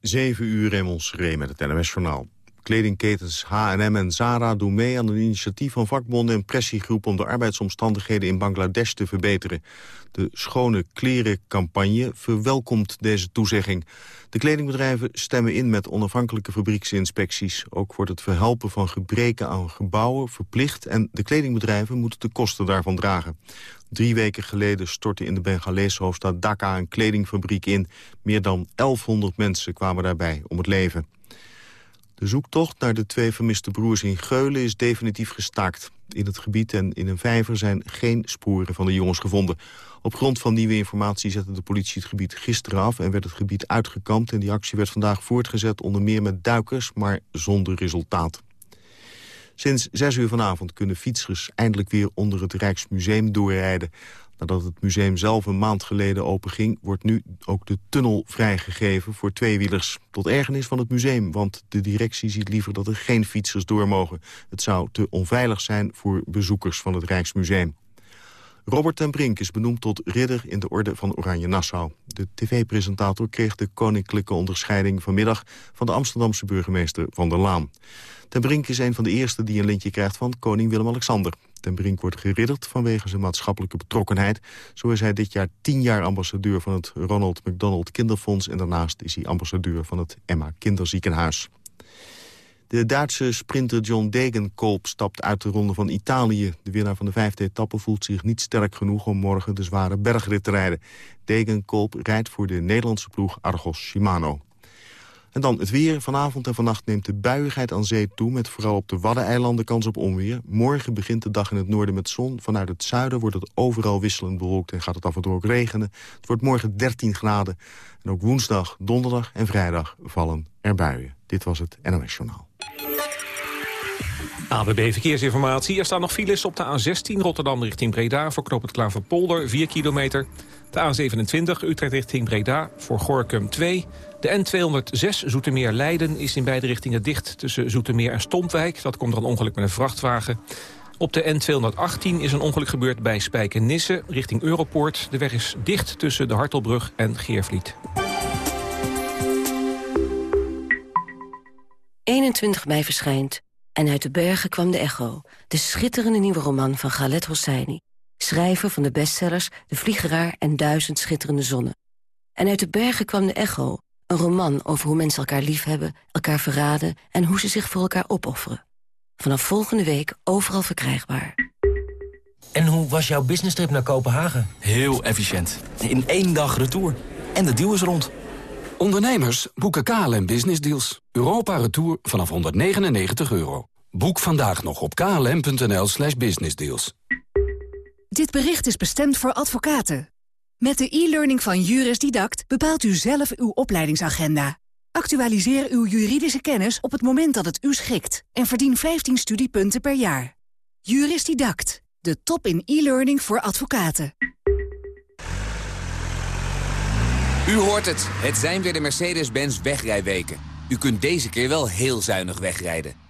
7 uur in ons met het NMS-journaal. Kledingketens H&M en Zara doen mee aan een initiatief van vakbonden en pressiegroep om de arbeidsomstandigheden in Bangladesh te verbeteren. De Schone Kleren-campagne verwelkomt deze toezegging. De kledingbedrijven stemmen in met onafhankelijke fabrieksinspecties. Ook wordt het verhelpen van gebreken aan gebouwen verplicht... en de kledingbedrijven moeten de kosten daarvan dragen. Drie weken geleden stortte in de Bengalese hoofdstad Dhaka een kledingfabriek in. Meer dan 1100 mensen kwamen daarbij om het leven. De zoektocht naar de twee vermiste broers in Geulen is definitief gestaakt. In het gebied en in een vijver zijn geen sporen van de jongens gevonden. Op grond van nieuwe informatie zette de politie het gebied gisteren af... en werd het gebied uitgekampt. En die actie werd vandaag voortgezet onder meer met duikers, maar zonder resultaat. Sinds zes uur vanavond kunnen fietsers eindelijk weer onder het Rijksmuseum doorrijden. Nadat het museum zelf een maand geleden openging... wordt nu ook de tunnel vrijgegeven voor tweewielers. Tot ergernis van het museum, want de directie ziet liever dat er geen fietsers door mogen. Het zou te onveilig zijn voor bezoekers van het Rijksmuseum. Robert ten Brink is benoemd tot ridder in de orde van Oranje Nassau. De tv-presentator kreeg de koninklijke onderscheiding vanmiddag... van de Amsterdamse burgemeester Van der Laan. Ten Brink is een van de eerste die een lintje krijgt van koning Willem-Alexander. Ten Brink wordt geridderd vanwege zijn maatschappelijke betrokkenheid. Zo is hij dit jaar tien jaar ambassadeur van het Ronald McDonald Kinderfonds... en daarnaast is hij ambassadeur van het Emma Kinderziekenhuis. De Duitse sprinter John Degenkolb stapt uit de ronde van Italië. De winnaar van de vijfde etappe voelt zich niet sterk genoeg om morgen de zware bergrit te rijden. Degenkolb rijdt voor de Nederlandse ploeg Argos Shimano. En dan het weer. Vanavond en vannacht neemt de buiigheid aan zee toe... met vooral op de Waddeneilanden kans op onweer. Morgen begint de dag in het noorden met zon. Vanuit het zuiden wordt het overal wisselend bewolkt... en gaat het af en toe ook regenen. Het wordt morgen 13 graden. En ook woensdag, donderdag en vrijdag vallen er buien. Dit was het NOS Journaal. ABB Verkeersinformatie. Er staan nog files op de A16 Rotterdam richting Breda... voor knoop het Klaverpolder, 4 kilometer. De A27 Utrecht richting Breda voor Gorkum 2... De N206 Zoetermeer-Leiden is in beide richtingen dicht tussen Zoetermeer en Stompwijk. Dat komt er een ongeluk met een vrachtwagen. Op de N218 is een ongeluk gebeurd bij Spijkenisse richting Europoort. De weg is dicht tussen de Hartelbrug en Geervliet. 21 mei verschijnt En uit de bergen kwam de echo. De schitterende nieuwe roman van Galet Hosseini. Schrijver van de bestsellers De Vliegeraar en Duizend Schitterende Zonnen. En uit de bergen kwam de echo een roman over hoe mensen elkaar liefhebben, elkaar verraden... en hoe ze zich voor elkaar opofferen. Vanaf volgende week overal verkrijgbaar. En hoe was jouw business-trip naar Kopenhagen? Heel efficiënt. In één dag retour. En de deal is rond. Ondernemers boeken KLM Business Deals. Europa Retour vanaf 199 euro. Boek vandaag nog op klm.nl slash businessdeals. Dit bericht is bestemd voor advocaten. Met de e-learning van Juris Didact bepaalt u zelf uw opleidingsagenda. Actualiseer uw juridische kennis op het moment dat het u schikt... en verdien 15 studiepunten per jaar. Juris Didact, de top in e-learning voor advocaten. U hoort het, het zijn weer de Mercedes-Benz wegrijweken. U kunt deze keer wel heel zuinig wegrijden.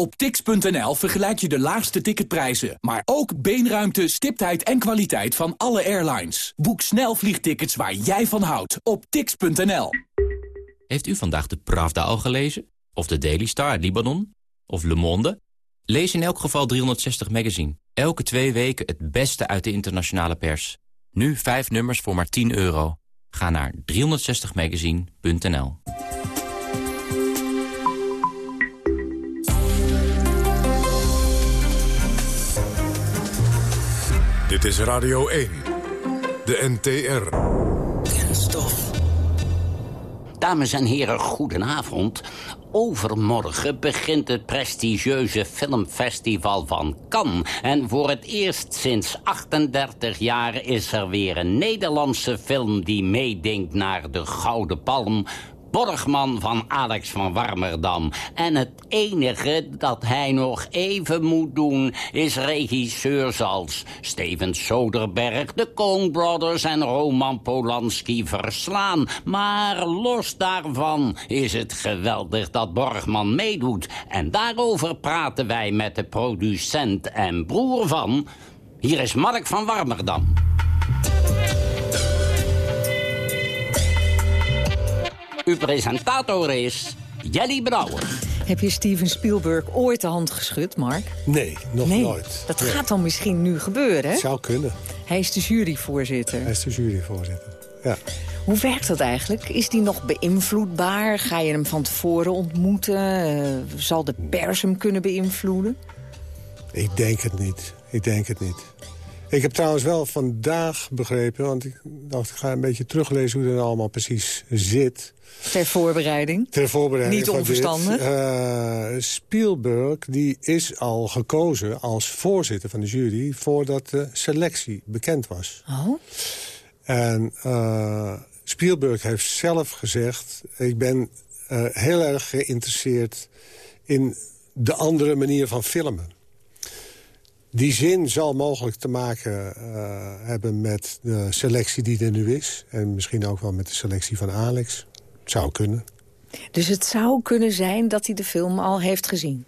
Op tix.nl vergelijk je de laagste ticketprijzen, maar ook beenruimte, stiptheid en kwaliteit van alle airlines. Boek snel vliegtickets waar jij van houdt op tix.nl. Heeft u vandaag de Pravda al gelezen? Of de Daily Star uit Libanon? Of Le Monde? Lees in elk geval 360 Magazine. Elke twee weken het beste uit de internationale pers. Nu vijf nummers voor maar 10 euro. Ga naar 360magazine.nl. Dit is Radio 1, de NTR. Kenstof. Dames en heren, goedenavond. Overmorgen begint het prestigieuze filmfestival van Cannes. En voor het eerst sinds 38 jaar is er weer een Nederlandse film... die meedenkt naar de Gouden Palm Borgman van Alex van Warmerdam. En het enige dat hij nog even moet doen... is regisseurs als Steven Soderbergh, de Coen Brothers... en Roman Polanski verslaan. Maar los daarvan is het geweldig dat Borgman meedoet. En daarover praten wij met de producent en broer van... Hier is Mark van Warmerdam. Uw presentator is Jelly Brouwer. Heb je Steven Spielberg ooit de hand geschud, Mark? Nee, nog nee, nooit. Dat gaat dan misschien nu gebeuren, hè? Zou kunnen. Hij is de juryvoorzitter. Hij is de juryvoorzitter, ja. Hoe werkt dat eigenlijk? Is die nog beïnvloedbaar? Ga je hem van tevoren ontmoeten? Uh, zal de pers hem kunnen beïnvloeden? Ik denk het niet. Ik denk het niet. Ik heb trouwens wel vandaag begrepen... want ik dacht, ik ga een beetje teruglezen hoe dat allemaal precies zit. Ter voorbereiding? Ter voorbereiding Niet onverstandig? Uh, Spielberg die is al gekozen als voorzitter van de jury... voordat de selectie bekend was. Oh. En uh, Spielberg heeft zelf gezegd... ik ben uh, heel erg geïnteresseerd in de andere manier van filmen. Die zin zal mogelijk te maken uh, hebben met de selectie die er nu is. En misschien ook wel met de selectie van Alex. Het zou kunnen. Dus het zou kunnen zijn dat hij de film al heeft gezien?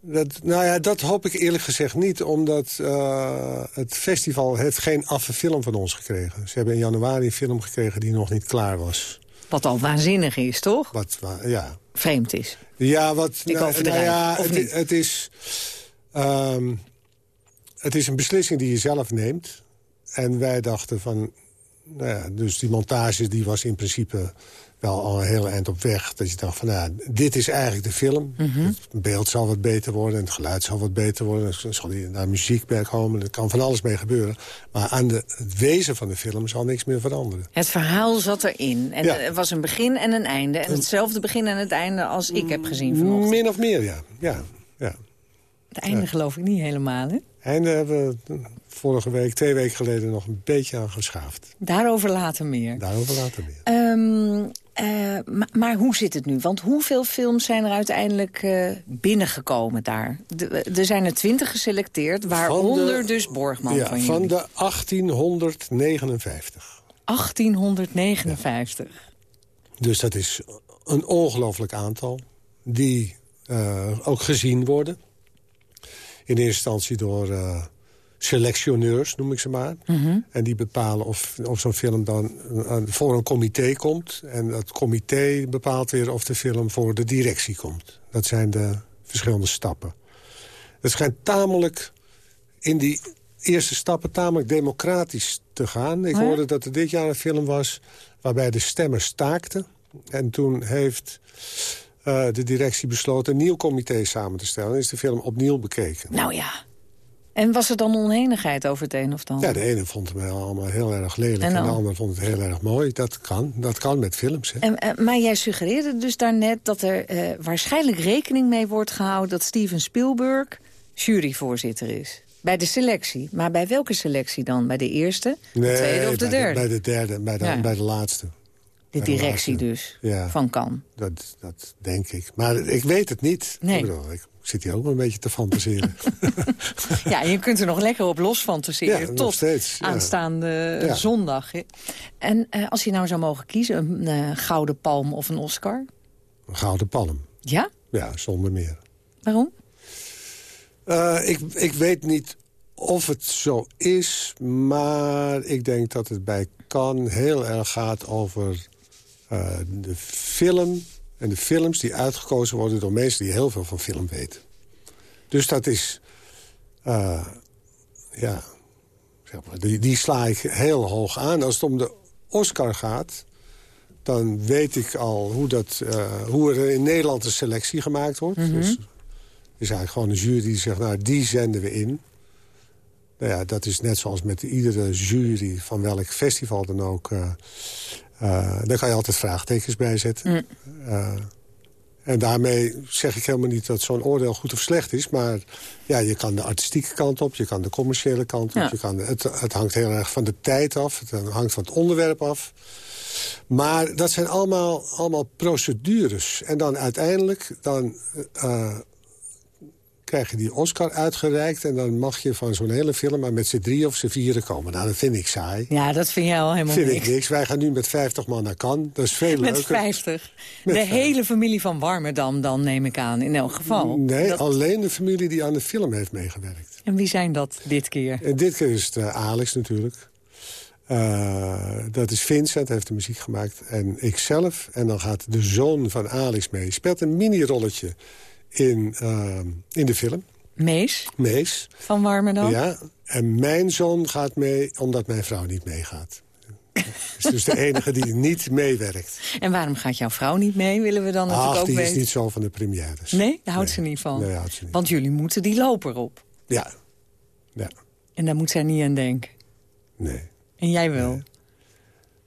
Dat, nou ja, dat hoop ik eerlijk gezegd niet. Omdat uh, het festival heeft geen affe film van ons gekregen. Ze hebben in januari een film gekregen die nog niet klaar was. Wat al waanzinnig is, toch? Wat, ja. Vreemd is. Ja, wat... Ik nou, nou ja, het, het is... Um, het is een beslissing die je zelf neemt. En wij dachten van... Nou ja, dus die montage die was in principe wel al een heel eind op weg. Dat je dacht van, nou, dit is eigenlijk de film. Mhm. Het beeld zal wat beter worden, het geluid zal wat beter worden. Er zal naar muziek bij komen, er kan van alles mee gebeuren. Maar aan de, het wezen van de film zal niks meer veranderen. Het verhaal zat erin. En Ja. er was een begin en een einde. En hetzelfde begin en het einde als ik heb gezien vanochtend. Min of meer, ja, ja. Het einde geloof ik niet helemaal, hè? Daar hebben we vorige week, twee weken geleden, nog een beetje aan geschaafd. Daarover later meer. Daarover later meer. Ehm, eh, ma- maar hoe zit het nu? Want hoeveel films zijn er uiteindelijk eh, binnengekomen daar? De- er zijn er twintig geselecteerd, waaronder dus Borgman ja, van van jullie. de 1859. 1859. Dus dat is een ongelooflijk aantal. Die eh, ook gezien worden. In eerste instantie door eh, selectioneurs, noem ik ze maar. Mhm. En die bepalen of, of zo'n film dan eh, voor een comité komt. En dat comité bepaalt weer of de film voor de directie komt. Dat zijn de verschillende stappen. Het schijnt tamelijk in die eerste stappen tamelijk democratisch te gaan. Ik Oh hoorde dat er dit jaar een film was waarbij de stemmers staakten. En toen heeft eh, de directie besloten een nieuw comité samen te stellen. En is de film opnieuw bekeken. Nou ja. En was er dan oneenigheid over het een of het ander? Ja, de ene vond het wel allemaal heel erg lelijk. En En, de andere vond het heel erg mooi. Dat kan, dat kan met films. Hè. En, eh, maar jij suggereerde dus daarnet dat er eh, waarschijnlijk rekening mee wordt gehouden... dat Steven Spielberg juryvoorzitter is. Bij de selectie. Maar bij welke selectie dan? Bij de eerste, de tweede of de bij derde? bij de derde, bij de, Ja. bij de laatste. De directie dus, Ja. van Kan. Dat, dat denk ik. Maar ik weet het niet. Nee. Ik, bedoel, ik zit hier ook wel een beetje te fantaseren. Ja, je kunt er nog lekker op los fantaseren. Ja, tot steeds, ja. aanstaande zondag. En eh, als je nou zou mogen kiezen, een eh, gouden palm of een Oscar? een gouden palm. Ja? Ja, zonder meer. Waarom? Eh, ik, ik weet niet of het zo is, maar ik denk dat het bij Cannes heel erg gaat over eh, de film en de films die uitgekozen worden door mensen die heel veel van film weten. Dus dat is, eh, ja, zeg maar, die, die sla ik heel hoog aan. Als het om de Oscar gaat, dan weet ik al hoe, dat, eh, hoe er in Nederland een selectie gemaakt wordt. Mhm. Dus is eigenlijk gewoon een jury die zegt, nou, die zenden we in. Nou ja, dat is net zoals met iedere jury van welk festival dan ook. Eh, daar kan je altijd vraagtekens bij zetten. Mm. Eh, En daarmee zeg ik helemaal niet dat zo'n oordeel goed of slecht is. Maar ja, je kan de artistieke kant op, je kan de commerciële kant op. Ja. Je kan, het, het hangt heel erg van de tijd af, het hangt van het onderwerp af. Maar dat zijn allemaal, allemaal procedures. En dan uiteindelijk dan, eh, krijg je die Oscar uitgereikt... en dan mag je van zo'n hele film maar met z'n drie of z'n vieren komen. Nou, dat vind ik saai. Ja, dat vind jij al helemaal vind ik niks. Wij gaan nu met 50 man naar Cannes. Dat is veel Met leuker. 50. Met de vijf. hele familie van Warmerdam dan, neem ik aan, in elk geval. Nee, Dat- alleen de familie die aan de film heeft meegewerkt. En wie zijn dat dit keer? En dit keer is het eh, Alex natuurlijk. Eh, dat is Vincent, heeft de muziek gemaakt. En ikzelf. En dan gaat de zoon van Alex mee. Speelt een mini-rolletje in, eh, in de film. Mees Mees. van Warmerdam? Ja. En mijn zoon gaat mee, omdat mijn vrouw niet meegaat. is dus de enige die niet meewerkt. En waarom gaat jouw vrouw niet mee, willen we dan natuurlijk Ach, ook die weten. is niet zo van de premières. Nee, daar houdt ze niet van. Nee, houdt ze niet. Want jullie moeten die loper op. Ja. ja. En daar moet zij niet aan denken. Nee. En jij wel.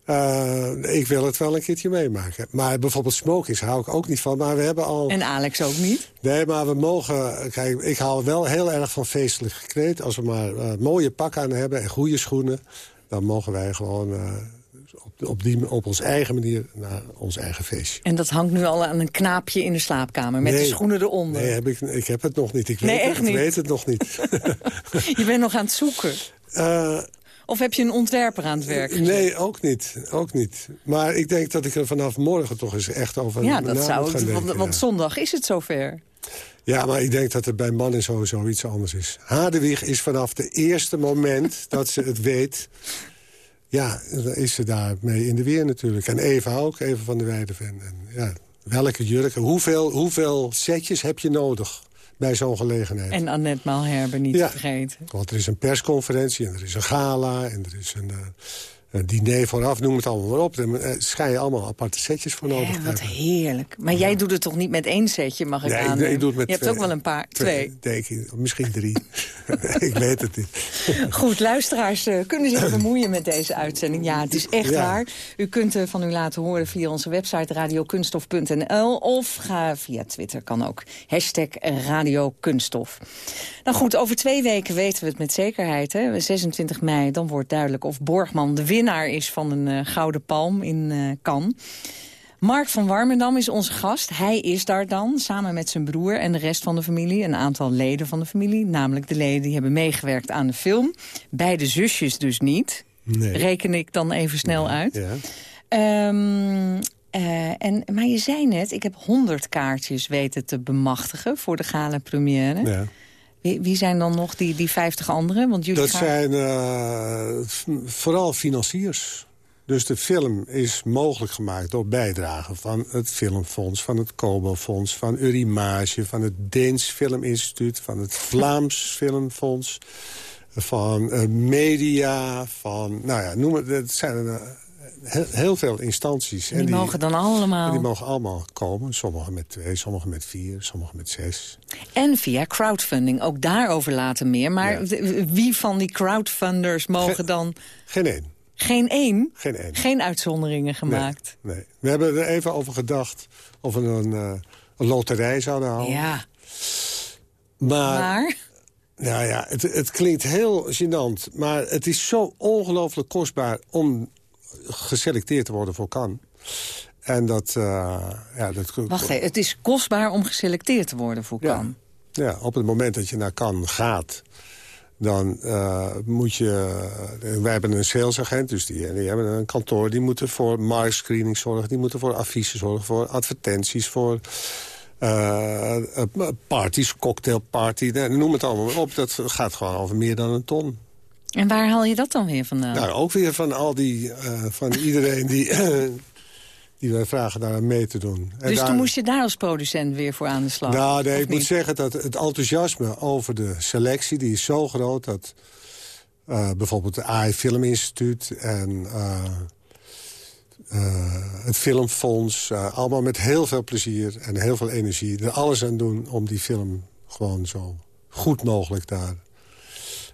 Eh, ik wil het wel een keertje meemaken. Maar bijvoorbeeld smokies hou ik ook niet van. Maar we hebben al... En Alex ook niet? Nee, maar we mogen... Kijk, ik hou wel heel erg van feestelijk gekleed. Als we maar eh, mooie pakken aan hebben en goede schoenen... dan mogen wij gewoon eh, op, op, die, op onze eigen manier naar ons eigen feestje. En dat hangt nu al aan een knaapje in de slaapkamer. Met de schoenen eronder. Nee, heb ik, ik heb het nog niet. Ik, Nee, weet, echt het, ik weet het nog niet. Je bent nog aan het zoeken. Of heb je een ontwerper aan het werk? nee, ook niet, ook niet. Maar ik denk dat ik er vanaf morgen toch eens echt over Ja, na dat zou gaan. Want, denken, want zondag is het zover. Ja, maar ik denk dat er bij mannen sowieso iets anders is. Hadewig is vanaf de eerste moment dat ze het weet... ja, dan is ze daarmee in de weer natuurlijk. En Eva ook, Eva van der Weideven. En ja, welke jurken, hoeveel, hoeveel setjes heb je nodig bij zo'n gelegenheid? En Annette Malherbe niet Ja. te vergeten. Want er is een persconferentie en er is een gala en er is een, eh, een diner vooraf, noem het allemaal maar op. Daar eh, schijn je allemaal aparte setjes voor nodig te wat hebben. heerlijk. Maar jij doet het toch niet met één setje, mag ik Nee, aan? nee, ik doe het met Je hebt twee. ook wel een paar. Twee. Denk ik, misschien drie. ik weet het niet. Goed, luisteraars eh, kunnen zich bemoeien met deze uitzending. Ja, het is echt Ja. waar. U kunt van u laten horen via onze website radiokunstof.nl of ga via Twitter, kan ook. Hashtag radiokunststof. Nou goed, over twee weken weten we het met zekerheid. Hè? 26 mei, dan wordt duidelijk of Borgman de winnaar is van een eh, Gouden Palm in eh Cannes. Mark van Warmerdam is onze gast. Hij is daar dan, samen met zijn broer en de rest van de familie. Een aantal leden van de familie, namelijk de leden die hebben meegewerkt aan de film. Beide zusjes dus niet. Nee. Reken ik dan even snel uit. Ja. Ehm, eh, en, maar je zei net, ik heb 100 kaartjes weten te bemachtigen voor de gala première. Ja. Wie, wie zijn dan nog die, die 50 anderen? Want jullie Dat gaan... zijn eh, vooral financiers. Dus de film is mogelijk gemaakt door bijdragen van het Filmfonds... van het Kobo-fonds, van Urimage, van het Deens Filminstituut... van het Vlaams Filmfonds, van eh, media, van... Nou ja, noem het, het zijn eh, heel, veel instanties. En die mogen dan allemaal- en die mogen allemaal komen. Sommigen met twee, sommigen met vier, sommigen met zes. En via crowdfunding, ook daarover later meer. Maar wie van die crowdfunders mogen dan... Geen één. Geen één? Geen één. Geen uitzonderingen gemaakt? Nee. We hebben er even over gedacht of we een, eh, een loterij zouden houden. Ja. Maar, Maar? Nou ja, het, het klinkt heel gênant. Maar het is zo ongelooflijk kostbaar om geselecteerd te worden voor Cannes. En dat... eh, ja, dat Wacht even, het is kostbaar om geselecteerd te worden voor Cannes. Ja, op het moment dat je naar Cannes gaat... dan eh, moet je... eh, wij hebben een salesagent, dus die, die hebben een kantoor... die moeten voor marktscreening zorgen... die moeten voor affiches zorgen, voor advertenties... voor eh, eh, parties, cocktailparty, nee, noem het allemaal maar op. Dat gaat gewoon over meer dan een ton. En waar haal je dat dan weer vandaan? Nou, ook weer van al die... eh, van iedereen die... die wij vragen daar mee te doen. En dus daar- toen moest je daar als producent weer voor aan de slag? Nou, nee, ik moet zeggen dat het enthousiasme over de selectie... die is zo groot dat eh, bijvoorbeeld het AI Film Instituut... en eh, het Filmfonds, allemaal met heel veel plezier en heel veel energie... er alles aan doen om die film gewoon zo goed mogelijk daar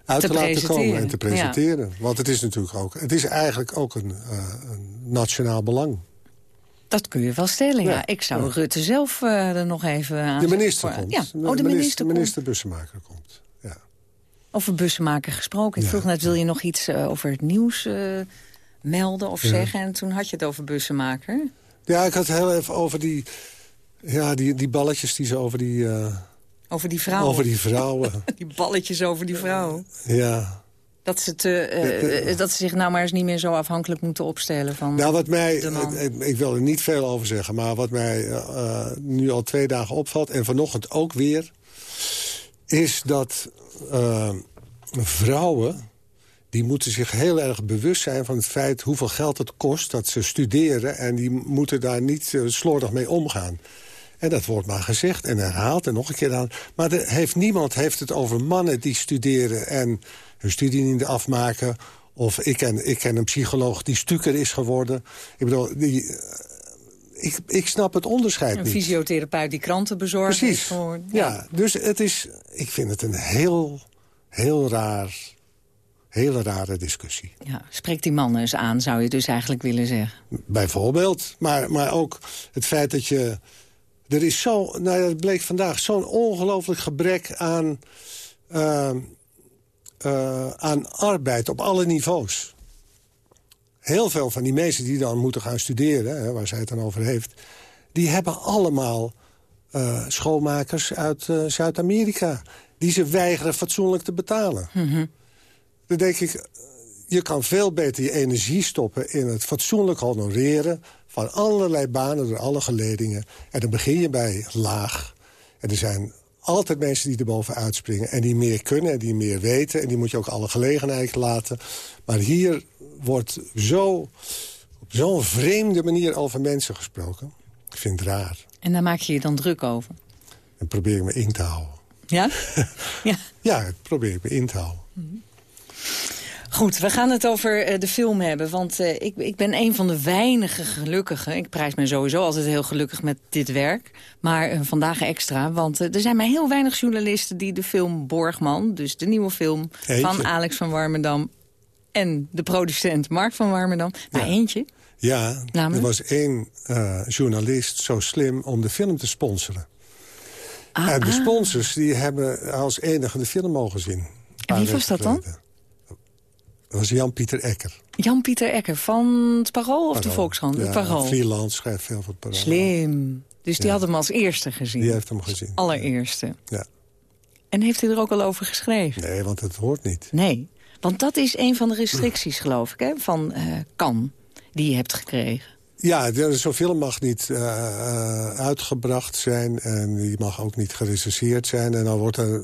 uit te, Te laten komen en te presenteren. Want het is natuurlijk ook, het is eigenlijk ook een, eh, een nationaal belang. Dat kun je wel stellen, ja. Ik zou Rutte zelf uh, er nog even aan... De minister komt. Ja. Oh, de minister, minister Bussemaker komt. Ja. Over Bussemaker gesproken. Ik vroeg net, wil je nog iets uh, over het nieuws melden of zeggen? En toen had je het over Bussemaker. Ja, ik had het heel even over die, ja, die, die balletjes die ze over die... over die vrouwen. Over die vrouwen. die balletjes over die vrouwen. Ja. Dat ze, te, uh, dat ze zich nou maar eens niet meer zo afhankelijk moeten opstellen van Nou, wat mij, ik, ik, wil er niet veel over zeggen... maar wat mij uh, nu al twee dagen opvalt... en vanochtend ook weer... is dat uh, vrouwen... die moeten zich heel erg bewust zijn van het feit... hoeveel geld het kost dat ze studeren... en die moeten daar niet slordig mee omgaan. En dat wordt maar gezegd en herhaald en nog een keer aan. Maar er heeft, niemand heeft het over mannen die studeren... en hun studie niet afmaken. Of ik ken, ik ken een psycholoog die stuker is geworden. Ik bedoel, die, eh, ik, ik snap het onderscheid een niet. Een fysiotherapeut die kranten bezorgt. Precies. ja. ja, dus het is, ik vind het een heel, heel raar, hele rare discussie. Ja, spreek die mannen eens aan, zou je dus eigenlijk willen zeggen. Bijvoorbeeld, maar, maar ook het feit dat je... Er is zo, nou ja, dat bleek vandaag, zo'n ongelooflijk gebrek aan... Uh, uh, aan arbeid op alle niveaus. Heel veel van die mensen die dan moeten gaan studeren, hè, waar zij het dan over heeft... die hebben allemaal uh, schoonmakers uit uh, Zuid-Amerika... die ze weigeren fatsoenlijk te betalen. Mm -hmm. Dan denk ik, je kan veel beter je energie stoppen... in het fatsoenlijk honoreren van allerlei banen door alle geledingen. En dan begin je bij laag. En er zijn altijd mensen die erboven uitspringen en die meer kunnen en die meer weten. En die moet je ook alle gelegenheid laten. Maar hier wordt zo, op zo'n vreemde manier over mensen gesproken. Ik vind het raar. En daar maak je je dan druk over? En probeer ik me in te houden. Ja? ja. Ja, probeer ik me in te houden. Mm -hmm. Goed, we gaan het over uh, de film hebben. Want uh, ik, ik ben een van de weinige gelukkigen. Ik prijs me sowieso altijd heel gelukkig met dit werk. Maar uh, vandaag extra. Want er zijn maar heel weinig journalisten die de film Borgman... dus de nieuwe film eentje. van Alex van Warmerdam... en de producent Mark van Warmerdam. Maar ja. eentje. Ja, Namelijk? er was één journalist zo slim om de film te sponsoren. Ah, en de ah. sponsors die hebben als enige de film mogen zien. En wie was dat dan? Dat was Jan-Pieter Ecker. Jan-Pieter Ecker van het Parool of de Volkskrant? Ja, het Parool. freelance, schrijft veel voor het Parool. Slim. Dus die Ja. had hem als eerste gezien? Die heeft hem gezien. Allereerste. Ja. En heeft hij er ook al over geschreven? Nee, want het hoort niet. Nee. Want dat is een van de restricties, geloof ik, hè, van eh Kan, die je hebt gekregen. Ja, zo'n film mag niet eh, eh, uitgebracht zijn en die mag ook niet gerecenseerd zijn. En dan wordt er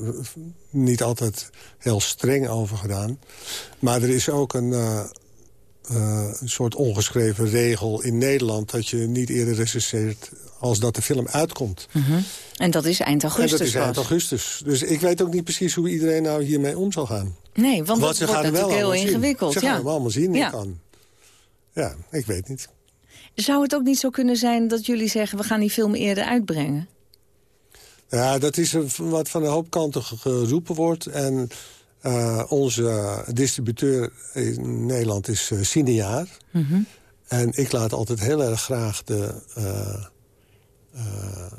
niet altijd heel streng over gedaan. Maar er is ook een, eh, een soort ongeschreven regel in Nederland... dat je niet eerder recenseert als dat de film uitkomt. En dat is eind augustus en dat is eind augustus. Dus ik weet ook niet precies hoe iedereen nou hiermee om zal gaan. Nee, want Want dat ze wordt natuurlijk heel allemaal zien. ingewikkeld. Ze gaan ja. hem allemaal zien. Ja. Kan. Ja, ik weet niet. Zou het ook niet zo kunnen zijn dat jullie zeggen... we gaan die film eerder uitbrengen? Ja, dat is wat van een hoop kanten ge- geroepen wordt. En eh, onze distributeur in Nederland is uh, Cineaar. En ik laat altijd heel erg graag de, eh,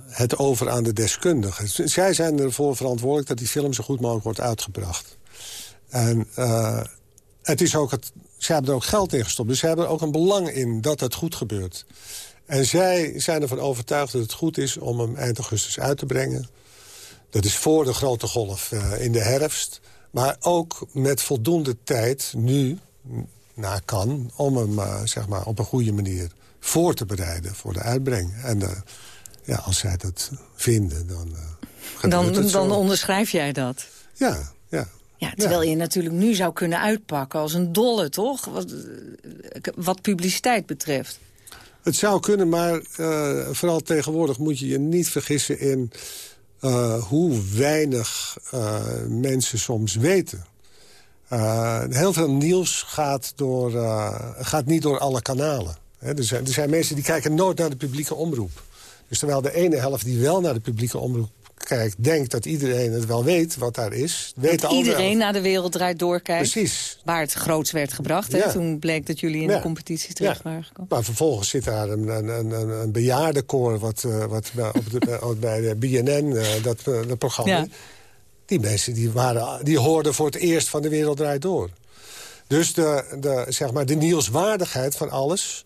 het over aan de deskundigen. Zij zijn ervoor verantwoordelijk dat die film zo goed mogelijk wordt uitgebracht. En het is ook het, zij hebben er ook geld in gestopt. Dus zij hebben er ook een belang in dat het goed gebeurt. En zij zijn ervan overtuigd dat het goed is om hem eind augustus uit te brengen. Dat is voor de grote golf eh, in de herfst. Maar ook met voldoende tijd nu, n- na kan... om hem eh, zeg maar op een goede manier voor te bereiden voor de uitbreng. En eh, ja, als zij dat vinden, dan Dan, dan onderschrijf jij dat. Ja, ja. Ja, terwijl je natuurlijk nu zou kunnen uitpakken als een dolle, toch? Wat, eh, wat publiciteit betreft. Het zou kunnen, maar eh, vooral tegenwoordig moet je je niet vergissen in eh, hoe weinig mensen soms weten. Heel veel nieuws gaat, door, gaat niet door alle kanalen. Er, zijn, er zijn mensen die kijken nooit naar de publieke omroep. Dus terwijl de ene helft die wel naar de publieke omroep kijkt, denkt dat iedereen het wel weet wat daar is. Weet dat iedereen naar de wereld draait doorkijkt. Precies. Waar het groots werd gebracht. Hè? Toen bleek dat jullie in de competitie terecht waren gekomen. Maar vervolgens zit daar een, een, een, een bejaardenkoor... wat, uh, wat op de, bij de BNN, uh, dat, uh, dat programma... Die mensen die, waren, die hoorden voor het eerst van de wereld draait door. Dus de, de, zeg maar, de nieuwswaardigheid van alles...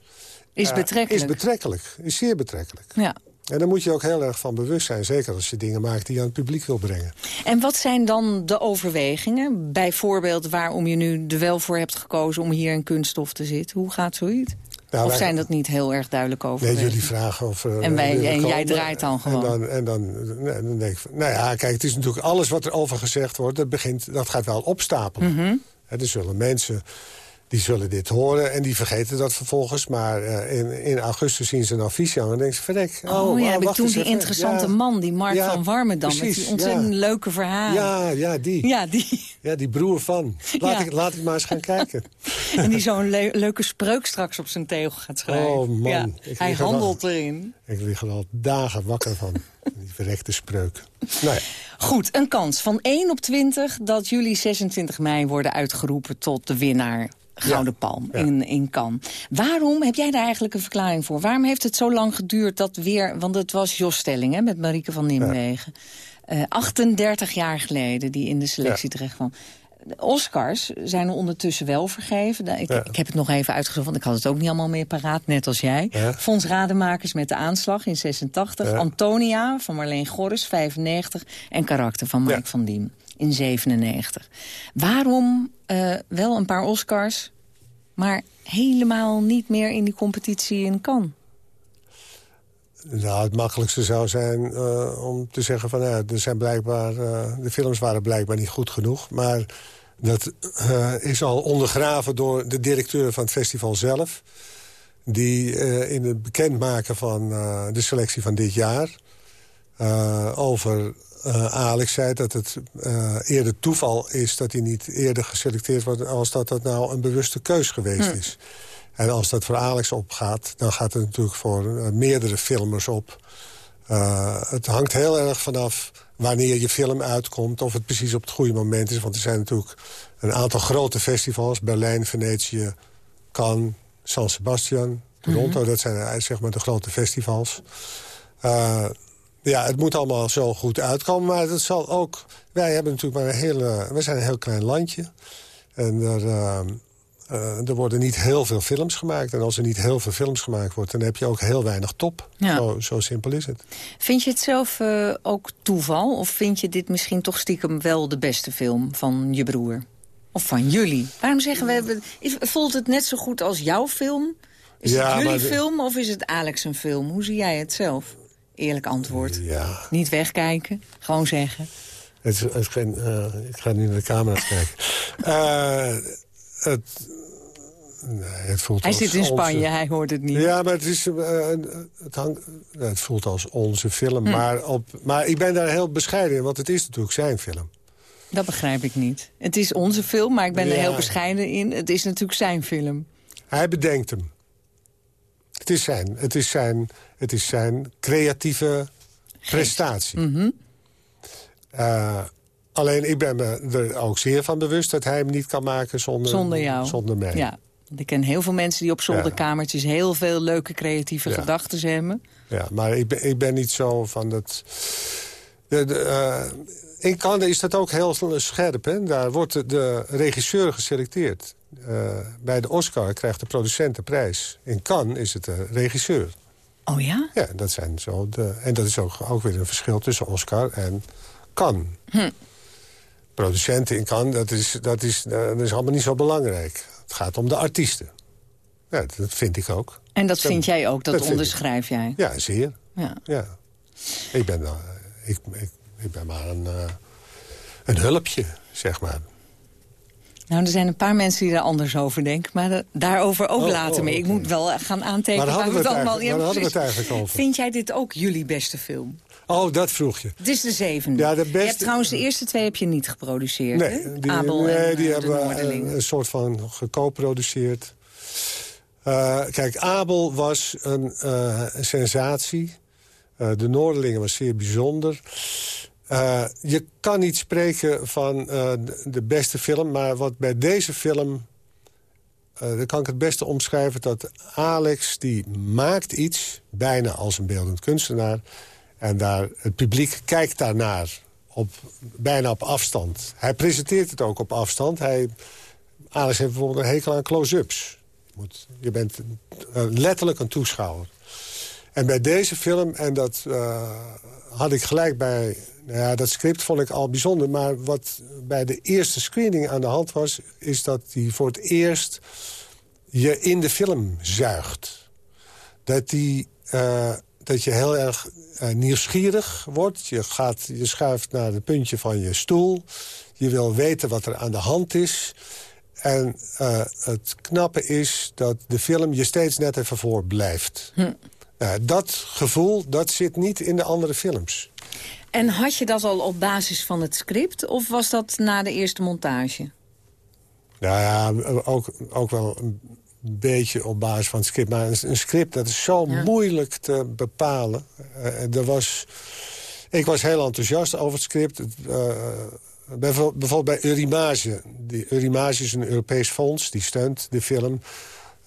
Is betrekkelijk. Is betrekkelijk, is zeer betrekkelijk. Ja. En daar moet je ook heel erg van bewust zijn. Zeker als je dingen maakt die je aan het publiek wil brengen. En wat zijn dan de overwegingen? Bijvoorbeeld waarom je nu er wel voor hebt gekozen om hier in kunststof te zitten. Hoe gaat zoiets? Nou, of zijn dat niet heel erg duidelijk over? Nee, jullie vragen of... Uh, en, wij, en jij draait dan gewoon. En dan, en dan, dan denk ik, nou ja, kijk, het is natuurlijk alles wat er over gezegd wordt... dat, begint, dat gaat wel opstapelen. Mm er zullen mensen die zullen dit horen en die vergeten dat vervolgens. Maar uh, in, in augustus zien ze een affiche aan en denken ze, verrek. Oh, oh ja, heb toen die interessante man, die Mark van Warmerdam... met die ontzettend leuke verhalen. Ja, ja, die. Ja, die. Ja, die broer van. Laat, ik, laat ik maar eens gaan kijken. en die zo'n le leuke spreuk straks op zijn tegel gaat schrijven. Oh man. Hij handelt erin. Ik lig er al dagen wakker van. die verrekte spreuk. Nou ja. Goed, een kans van 1 op 20 dat jullie 26 mei worden uitgeroepen tot de winnaar Gouden Palm in, in Cannes. Waarom heb jij daar eigenlijk een verklaring voor? Waarom heeft het zo lang geduurd dat weer... want het was Jos Stelling hè, met Marieke van Nimwegen. Uh, 38 jaar geleden die in de selectie terecht kwam. De Oscars zijn er ondertussen wel vergeven. Ik, ik, heb het nog even uitgezocht, want ik had het ook niet allemaal meer paraat, net als jij. Ja. Rademakers met de aanslag in 86. Antonia van Marleen Gorris, 95. En Karakter van Mike van Diem in 97. Waarom uh, wel een paar Oscars, maar helemaal niet meer in die competitie in Cannes? Nou, het makkelijkste zou zijn uh, om te zeggen van... Ja, er zijn blijkbaar, uh, de films waren blijkbaar niet goed genoeg. Maar dat is al ondergraven door de directeur van het festival zelf. Die in het bekendmaken van de selectie van dit jaar... over uh, Alex zei dat het uh, eerder toeval is... dat hij niet eerder geselecteerd wordt... als dat dat nou een bewuste keus geweest hm. is. En als dat voor Alex opgaat... dan gaat het natuurlijk voor uh, meerdere filmers op. het hangt heel erg vanaf wanneer je film uitkomt... of het precies op het goede moment is. Want er zijn natuurlijk een aantal grote festivals. Berlijn, Venetië, Cannes, San Sebastian, Toronto. Mm Dat zijn zeg maar de grote festivals. Ja, het moet allemaal zo goed uitkomen. Maar het zal ook... Wij hebben natuurlijk maar een hele... We zijn een heel klein landje. En er, uh, uh, er worden niet heel veel films gemaakt. En als er niet heel veel films gemaakt wordt... dan heb je ook heel weinig top. Ja. Zo, zo, simpel is het. Vind je het zelf uh, ook toeval? Of vind je dit misschien toch stiekem wel de beste film van je broer? Of van jullie? Waarom zeggen we... Voelt het net zo goed als jouw film? Is ja, het jullie film of is het Alex een film? Hoe zie jij het zelf? Eerlijk antwoord. Ja. Niet wegkijken, gewoon zeggen. Het, het geen, uh, ik ga nu naar de camera kijken. Uh, het, nee, het voelt hij zit in Spanje, hij hoort het niet. Ja, maar het, is, uh, het, hangt, het voelt als onze film. Hm. Maar, op, maar ik ben daar heel bescheiden in, want het is natuurlijk zijn film. Dat begrijp ik niet. Het is onze film, maar ik ben er heel bescheiden in. Het is natuurlijk zijn film. Hij bedenkt hem. Het is zijn, het is zijn, het is zijn creatieve prestatie. Mm alleen ik ben me er ook zeer van bewust dat hij hem niet kan maken zonder, zonder, jou. zonder mij. Ja. Ik ken heel veel mensen die op zolderkamertjes heel veel leuke creatieve gedachten hebben. Ja, maar ik ben, ik ben niet zo van dat... De, de, uh, in Canada is dat ook heel scherp. Hè? Daar wordt de regisseur geselecteerd. Uh, bij de Oscar krijgt de producent de prijs. In Cannes is het de regisseur. Oh ja? Ja, dat zijn zo de, en dat is ook, ook weer een verschil tussen Oscar en Cannes. Hm. Producenten in Cannes, dat is, dat, is, dat is allemaal niet zo belangrijk. Het gaat om de artiesten. Ja, dat vind ik ook. En dat vind jij ook, dat, onderschrijf jij? Ja, zeer. Ja. ja. Ik, ben, uh, ik, ik, ik, ben maar een, uh, een hulpje, zeg maar. Nou, er zijn een paar mensen die er anders over denken. Maar daarover ook oh, later oh, mee. Ik moet wel gaan aantekenen. Maar hadden we het, allemaal, ja, hadden we het eigenlijk over? Vind jij dit ook jullie beste film? Oh, dat vroeg je. Het is de zevende. Ja, de beste... Je hebt trouwens de eerste twee heb je niet geproduceerd, nee? Die, Abel nee, en die uh, hebben we een, een, soort van geco-produceerd. Uh, kijk, Abel was een, uh, een sensatie. de Noorderlingen was zeer bijzonder. Uh, je kan niet spreken van uh, de beste film, maar wat bij deze film... Uh, dan kan ik het beste omschrijven dat Alex die maakt iets... bijna als een beeldend kunstenaar. En daar, het publiek kijkt daarnaar, op, bijna op afstand. Hij presenteert het ook op afstand. Hij, Alex heeft bijvoorbeeld een hekel aan close-ups. Je, je bent letterlijk een toeschouwer. En bij deze film, en dat had ik gelijk bij nou ja, dat script vond ik al bijzonder. Maar wat bij de eerste screening aan de hand was... is dat hij voor het eerst je in de film zuigt. Dat, die, uh, dat je heel erg uh, nieuwsgierig wordt. Je, gaat, je schuift naar het puntje van je stoel. Je wil weten wat er aan de hand is. En uh, het knappe is dat de film je steeds net even voor blijft. Hm. Dat gevoel, dat zit niet in de andere films. En had je dat al op basis van het script? Of was dat na de eerste montage? Nou ja, ook, ook wel een beetje op basis van het script. Maar een, script, dat is zo moeilijk te bepalen. Uh, er was, ik was heel enthousiast over het script. Uh, bijvoorbeeld bij Eurimage. Die Eurimage is een Europees fonds, die steunt de film.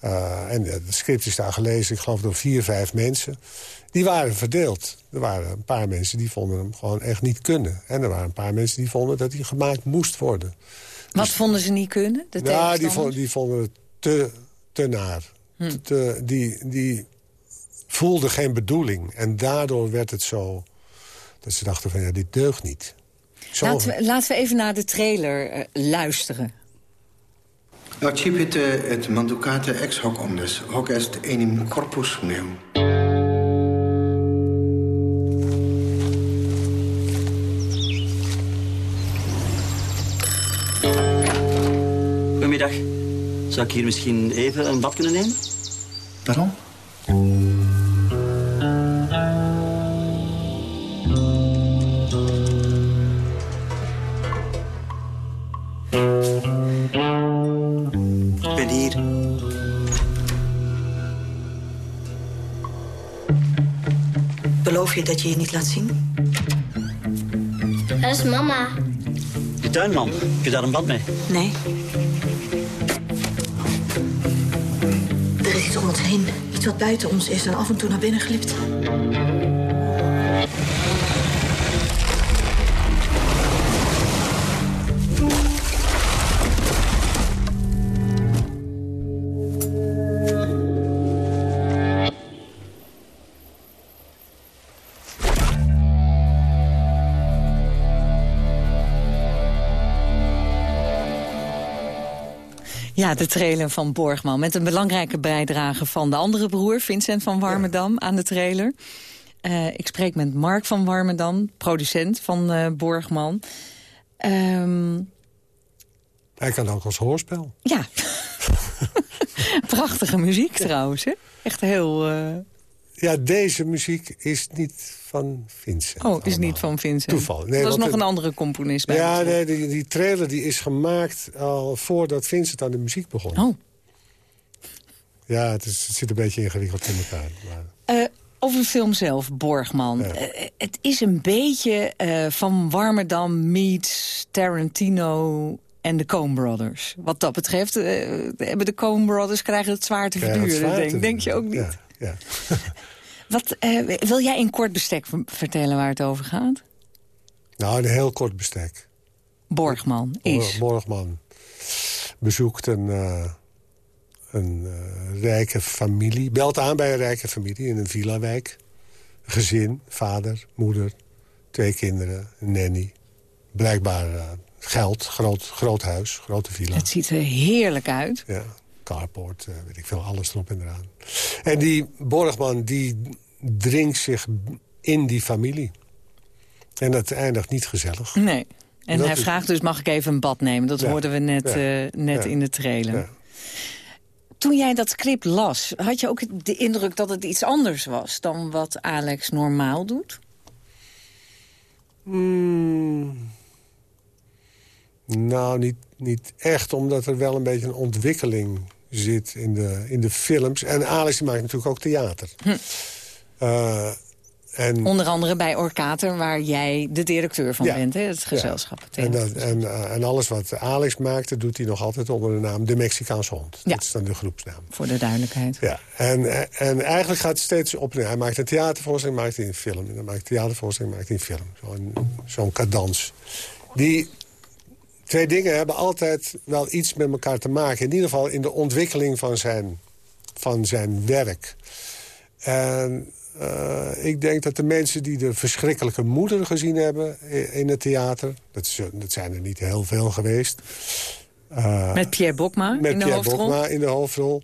Uh, en het script is daar gelezen, ik geloof, door vier, vijf mensen die waren verdeeld. Er waren een paar mensen die vonden hem gewoon echt niet kunnen. En er waren een paar mensen die vonden dat hij gemaakt moest worden. Wat dus- vonden ze niet kunnen? De ja, die vonden, die vonden het te, te naar. Hm. Te, die, die voelden geen bedoeling. En daardoor werd het zo dat ze dachten van ja, dit deugt niet. Laten we, laten we even naar de trailer uh, luisteren. Accipite et manducate ex hoc omnes, hoc est enim corpus meum. Goedemiddag. Zou ik hier misschien even een bad kunnen nemen? Waarom? Dat je je niet laat zien? Dat is mama. De tuinman. Heb je daar een bad mee? Nee. Er is iets om ons heen. Iets wat buiten ons is en af en toe naar binnen glipt. Ja, de trailer van Borgman. Met een belangrijke bijdrage van de andere broer, Vincent van Warmerdam, aan de trailer. Uh, ik spreek met Mark van Warmerdam, producent van uh, Borgman. Um... Hij kan ook als hoorspel. Ja. Prachtige muziek trouwens, hè? Echt heel... Uh... Ja, deze muziek is niet van Vincent. Oh, is niet van Vincent. Toeval. Nee, dat is nog een andere componist bij Ja, nee, die, die, trailer die is gemaakt al voordat Vincent aan de muziek begon. Oh. Ja, het, is, het zit een beetje ingewikkeld in elkaar. Maar... Uh, over de film zelf, Borgman. Ja. Uh, het is een beetje uh, van Warmerdam meets Tarantino en de Coen Brothers. Wat dat betreft hebben de Coen Brothers krijgen het zwaar te verduren. Denk, denk je ook niet? Ja, ja. Wat, uh, wil jij in kort bestek vertellen waar het over gaat? Nou, een heel kort bestek. Borgman is? Borgman bezoekt een, uh, een uh, rijke familie. Belt aan bij een rijke familie in een villa-wijk. Gezin, vader, moeder, twee kinderen, een nanny. Blijkbaar geld, groot, groot huis, grote villa. Het ziet er heerlijk uit. Ja carport, uh, weet ik veel, alles erop en eraan. En die Borgman, die dringt zich in die familie. En dat eindigt niet gezellig. Nee. En hij vraagt dus, mag ik even een bad nemen? Dat hoorden we net, ja. uh, net in de trailer. Toen jij dat script las, had je ook de indruk dat het iets anders was... dan wat Alex normaal doet? Mm. Nou, niet, niet echt, omdat er wel een beetje een ontwikkeling zit in de, in de films. En Alex maakt natuurlijk ook theater. Hm. Uh, En, Onder andere bij Orkater, waar jij de directeur van Ja. bent, hè? het gezelschap. het en, dat, en, eh, en alles wat Alex maakte, doet hij nog altijd onder de naam De Mexicaanse Hond. Ja. Dat is dan de groepsnaam. Voor de duidelijkheid. Ja, en, en eigenlijk gaat het steeds op. Hij maakt een theatervoorstelling, maakt hij een film. En dan maakt hij een theatervoorstelling, maakt hij een film. Zo'n zo'n cadans. Die twee dingen hebben altijd wel iets met elkaar te maken. In ieder geval in de ontwikkeling van zijn, van zijn werk. En eh, ik denk dat de mensen die de verschrikkelijke moeder gezien hebben in het theater... dat, is- dat zijn er niet heel veel geweest... Eh, Met Pierre Bokma met in de Pierre hoofdrol. Bokma in de hoofdrol.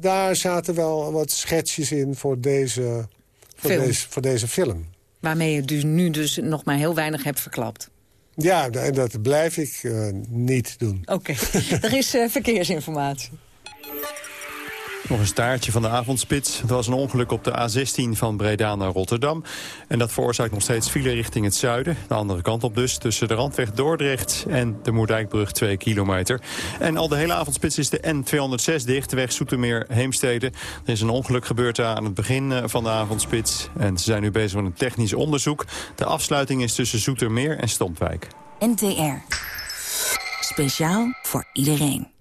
Daar zaten wel wat schetsjes in voor deze, voor Film. deze, voor deze film. Waarmee je dus nu dus nog maar heel weinig hebt verklapt. Ja, en dat blijf ik eh, niet doen. Oké, er is eh, verkeersinformatie. Nog een staartje van de avondspits. Het was een ongeluk op de A16 van Breda naar Rotterdam. En dat veroorzaakt nog steeds file richting het zuiden. De andere kant op dus, tussen de Randweg Dordrecht en de Moerdijkbrug 2 kilometer. En al de hele avondspits is de N206 dicht, de weg Zoetermeer-Heemstede. Er is een ongeluk gebeurd aan het begin eh, van de avondspits. En ze zijn nu bezig met een technisch onderzoek. De afsluiting is tussen Zoetermeer en Stompwijk. NTR. Speciaal voor iedereen.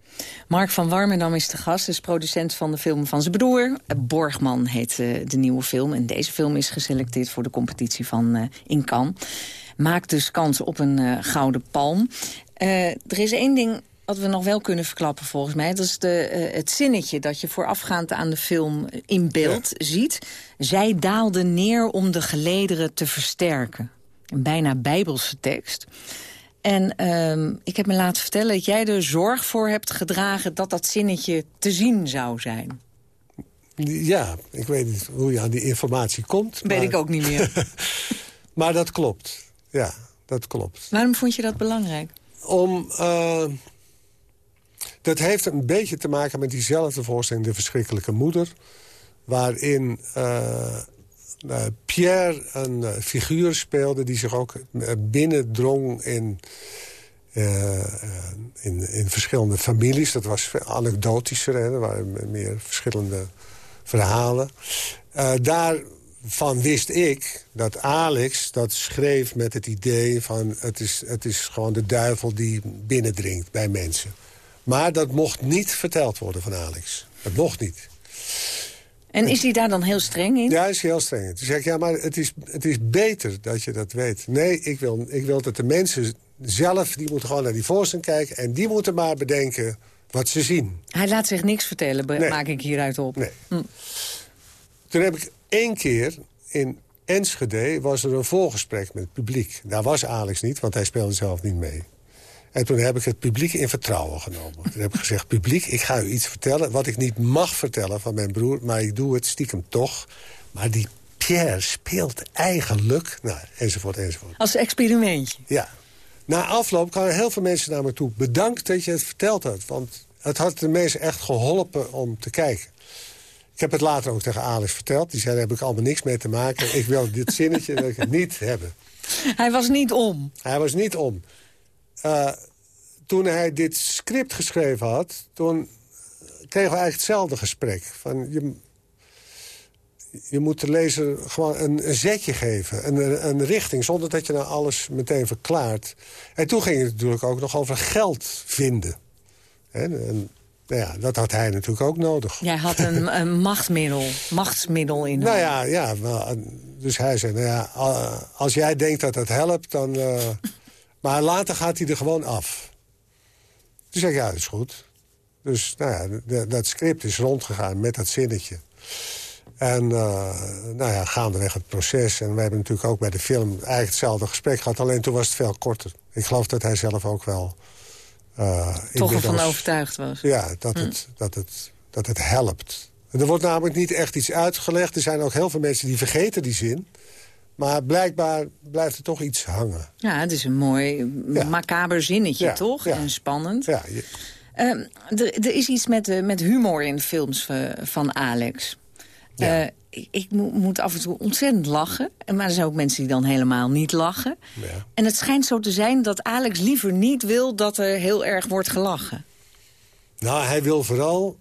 Mark van Warmerdam is de gast, is producent van de film van zijn broer. Eh, Borgman heet eh, de nieuwe film. En deze film is geselecteerd voor de competitie van eh, in Cannes. Maakt dus kans op een gouden palm. Er is één ding wat we nog wel kunnen verklappen volgens mij. Dat is de, het zinnetje dat je voorafgaand aan de film in beeld ziet. Zij daalde neer om de gelederen te versterken. Een bijna bijbelse tekst. En ehm, ik heb me laten vertellen dat jij er zorg voor hebt gedragen... dat dat zinnetje te zien zou zijn. Ja, ik weet niet hoe je aan die informatie komt. Weet maar- ik ook niet meer. Maar dat klopt. Ja, dat klopt. Waarom vond je dat belangrijk? Om, eh, dat heeft een beetje te maken met diezelfde voorstelling... De Verschrikkelijke Moeder. Waarin eh, Pierre een eh, figuur speelde... die zich ook eh, binnendrong in, eh, eh, in, in verschillende families. Dat was anekdotischer, hè. er waren meer verschillende verhalen. Eh, daarvan wist ik dat Alex dat schreef met het idee van... het is, het is gewoon de duivel die binnendringt bij mensen. Maar dat mocht niet verteld worden van Alex. Dat mocht niet. En is hij daar dan heel streng in? Ja, hij is heel streng. Toen zei ik, ja, maar het is, het is beter dat je dat weet. Nee, ik wil, ik wil dat de mensen zelf, die moeten gewoon naar die voorstelling kijken... en die moeten maar bedenken wat ze zien. Hij laat zich niks vertellen, Nee. maak ik hieruit op. Nee. Hm. Toen heb ik één keer in Enschede was er een voorgesprek met het publiek. Daar was Alex niet, want hij speelde zelf niet mee. En toen heb ik het publiek in vertrouwen genomen. Toen heb ik gezegd, publiek, ik ga u iets vertellen... wat ik niet mag vertellen van mijn broer, maar ik doe het stiekem toch. Maar die Pierre speelt eigenlijk... Nou, enzovoort, enzovoort. Als experimentje. Ja. Na afloop kwamen heel veel mensen naar me toe. Bedankt dat je het verteld had. Want het had de mensen echt geholpen om te kijken. Ik heb het later ook tegen Alex verteld. Die zei, daar heb ik allemaal niks mee te maken. Ik wil dit zinnetje dat ik het niet hebben. Hij was niet om. Hij was niet om. Eh, toen hij dit script geschreven had... toen kregen we eigenlijk hetzelfde gesprek. Van, je, je moet de lezer gewoon een, een zetje geven. Een, een richting, zonder dat je nou alles meteen verklaart. En toen ging het natuurlijk ook nog over geld vinden. En, nou ja, dat had hij natuurlijk ook nodig. Jij had een, een machtmiddel, machtsmiddel in Nou ja, ja dus hij zei, nou ja, als jij denkt dat het helpt, dan... eh, maar later gaat hij er gewoon af. Toen zei ik, ja, dat is goed. Dus nou ja, dat script is rondgegaan met dat zinnetje. En uh, nou ja, gaandeweg het proces. En we hebben natuurlijk ook bij de film eigenlijk hetzelfde gesprek gehad. Alleen toen was het veel korter. Ik geloof dat hij zelf ook wel... uh, Toch ervan overtuigd was. Ja, dat, Hm. het, dat, het, dat het helpt. En er wordt namelijk niet echt iets uitgelegd. Er zijn ook heel veel mensen die vergeten die zin. Maar blijkbaar blijft er toch iets hangen. Ja, het is een mooi, macaber zinnetje, Ja, toch? ja. En spannend. Ja, je- Ehm, er, is iets met, eh, met humor in de films eh, van Alex. Ja. Eh, ik ik mo- moet af en toe ontzettend lachen. En Maar er zijn ook mensen die dan helemaal niet lachen. Ja. En het schijnt zo te zijn dat Alex liever niet wil... dat er heel erg wordt gelachen. Nou, hij wil vooral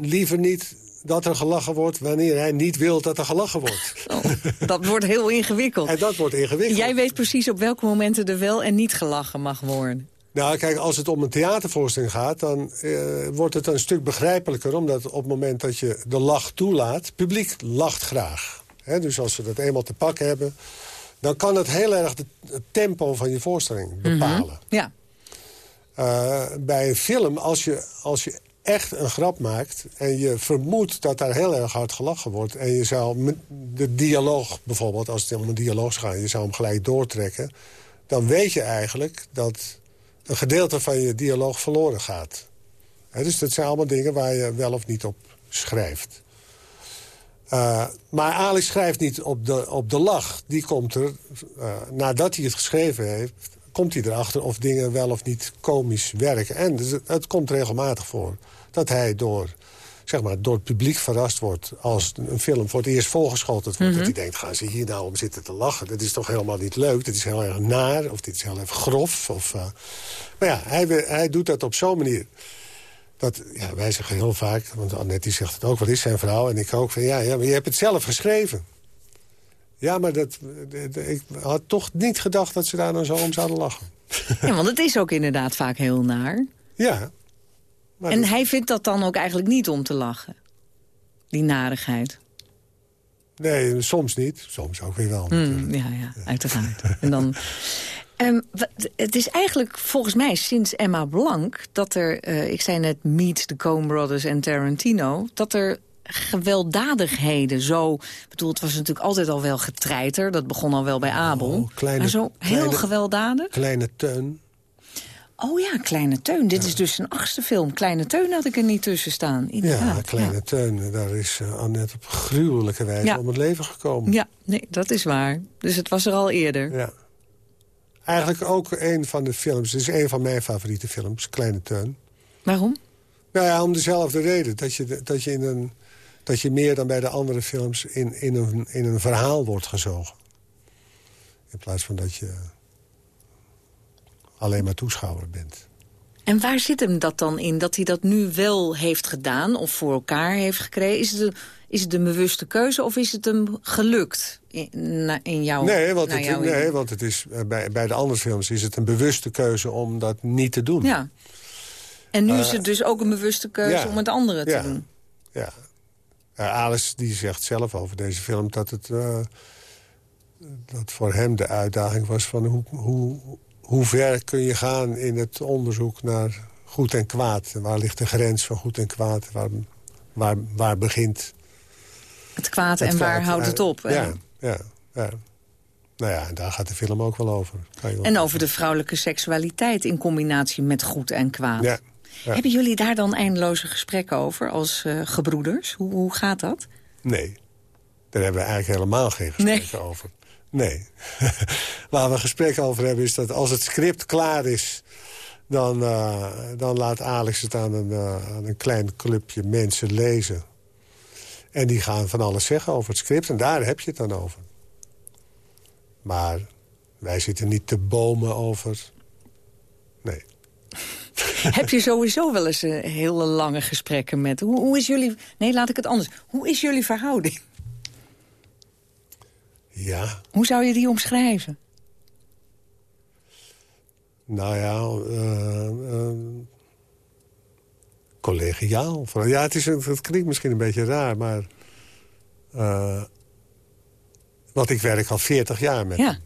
liever niet dat er gelachen wordt wanneer hij niet wil dat er gelachen wordt. Dat wordt heel ingewikkeld. En dat wordt ingewikkeld. Jij weet precies op welke momenten er wel en niet gelachen mag worden. Nou, kijk, als het om een theatervoorstelling gaat... dan eh, wordt het een stuk begrijpelijker... omdat op het moment dat je de lach toelaat... publiek lacht graag. Hè, dus als we dat eenmaal te pakken hebben... dan kan het heel erg de- het tempo van je voorstelling bepalen. Mhm. Ja. Eh, bij een film, als je, als je echt een grap maakt... en je vermoedt dat daar heel erg hard gelachen wordt... en je zou de dialoog bijvoorbeeld, als het om een dialoog gaat... je zou hem gelijk doortrekken... dan weet je eigenlijk dat een gedeelte van je dialoog verloren gaat. Dus dat zijn allemaal dingen waar je wel of niet op schrijft. Uh, maar Ali schrijft niet op de, op de lach. Die komt er, uh, nadat hij het geschreven heeft... komt hij erachter of dingen wel of niet komisch werken. En dus het, komt regelmatig voor dat hij door, zeg maar, door het publiek verrast wordt... als een film voor het eerst volgeschoteld wordt. Mhm. Dat hij denkt, gaan ze hier nou om zitten te lachen? Dat is toch helemaal niet leuk? Dat is heel erg naar, of dit is heel erg grof. Of, uh, maar ja, hij, hij doet dat op zo'n manier... Dat, ja, wij zeggen heel vaak, want Annette zegt het ook, wat is zijn vrouw? En ik ook van, ja, ja, maar je hebt het zelf geschreven. Ja, maar dat, ik had toch niet gedacht dat ze daar dan zo om zouden lachen. Ja, want het is ook inderdaad vaak heel naar. Ja. En hij vindt dat dan ook eigenlijk niet om te lachen. Die narigheid. Nee, soms niet. Soms ook weer wel. Mm, ja, ja, uiteraard. en dan... Um, het is eigenlijk volgens mij sinds Emma Blank... dat er, uh, ik zei net Meet the Coen Brothers en Tarantino... dat er gewelddadigheden zo... Bedoel, het was natuurlijk altijd al wel getreiter. Dat begon al wel bij Abel. Oh, kleine, maar zo heel kleine, gewelddadig. Kleine Teun. Oh ja, Kleine Teun. Dit ja. is dus een achtste film. Kleine Teun had ik er niet tussen staan. Inderdaad. Ja, Kleine ja. Teun. Daar is uh, Annette op gruwelijke wijze ja. om het leven gekomen. Ja, nee, dat is waar. Dus het was er al eerder. Ja. Eigenlijk ook een van de films. Het is een van mijn favoriete films, Kleine Teun. Waarom? Nou ja, om dezelfde reden. Dat je, dat je, in een, dat je meer dan bij de andere films in, in, een, in een verhaal wordt gezogen. In plaats van dat je alleen maar toeschouwer bent. En waar zit hem dat dan in? Dat hij dat nu wel heeft gedaan of voor elkaar heeft gekregen? Is het een, is het een bewuste keuze of is het hem gelukt in, in jouw Nee, want, het, jouw nee, want het is, bij, bij de andere films is het een bewuste keuze om dat niet te doen. Ja. En nu uh, is het dus ook een bewuste keuze ja, om het andere te ja, doen. Ja. Uh, Alice die zegt zelf over deze film dat het uh, dat voor hem de uitdaging was van hoe, hoe, hoe ver kun je gaan in het onderzoek naar goed en kwaad. Waar ligt de grens van goed en kwaad? Waar, waar, waar begint het kwaad het en kwaad. waar houdt het op? Ja, ja, ja. Nou ja, en daar gaat de film ook wel over. En over de vrouwelijke seksualiteit in combinatie met goed en kwaad. Ja, ja. Hebben jullie daar dan eindeloze gesprekken over als uh, gebroeders? Hoe, hoe gaat dat? Nee, daar hebben we eigenlijk helemaal geen gesprekken nee. over. Nee. Waar we gesprekken over hebben is dat als het script klaar is... dan, uh, dan laat Alex het aan een, uh, aan een klein clubje mensen lezen. En die gaan van alles zeggen over het script. En daar heb je het dan over. Maar wij zitten niet te bomen over... Nee. Heb je sowieso wel eens uh, hele lange gesprekken met... Hoe, hoe is jullie... Nee, laat ik het anders. Hoe is jullie verhouding? Ja. Hoe zou je die omschrijven? Nou ja, uh, uh, collegiaal. Ja, het, is, het klinkt misschien een beetje raar, maar... Want ik werk al 40 jaar met ja.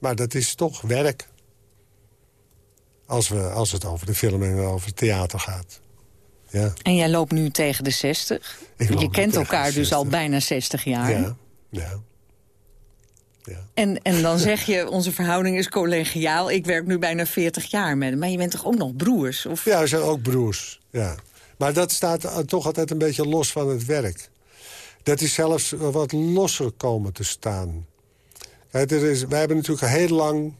Maar dat is toch werk. Als, we, als het over de film en over het theater gaat. Ja. En jij loopt nu tegen de 60. Je kent elkaar dus al bijna 60 jaar. Ja, ja. Ja. En, en dan zeg je, onze verhouding is collegiaal. Ik werk nu bijna 40 jaar met hem. Maar je bent toch ook nog broers? Of? Ja, we zijn ook broers. Ja. Maar dat staat toch altijd een beetje los van het werk. Dat is zelfs wat losser komen te staan. Kijk, er is, wij hebben natuurlijk heel lang...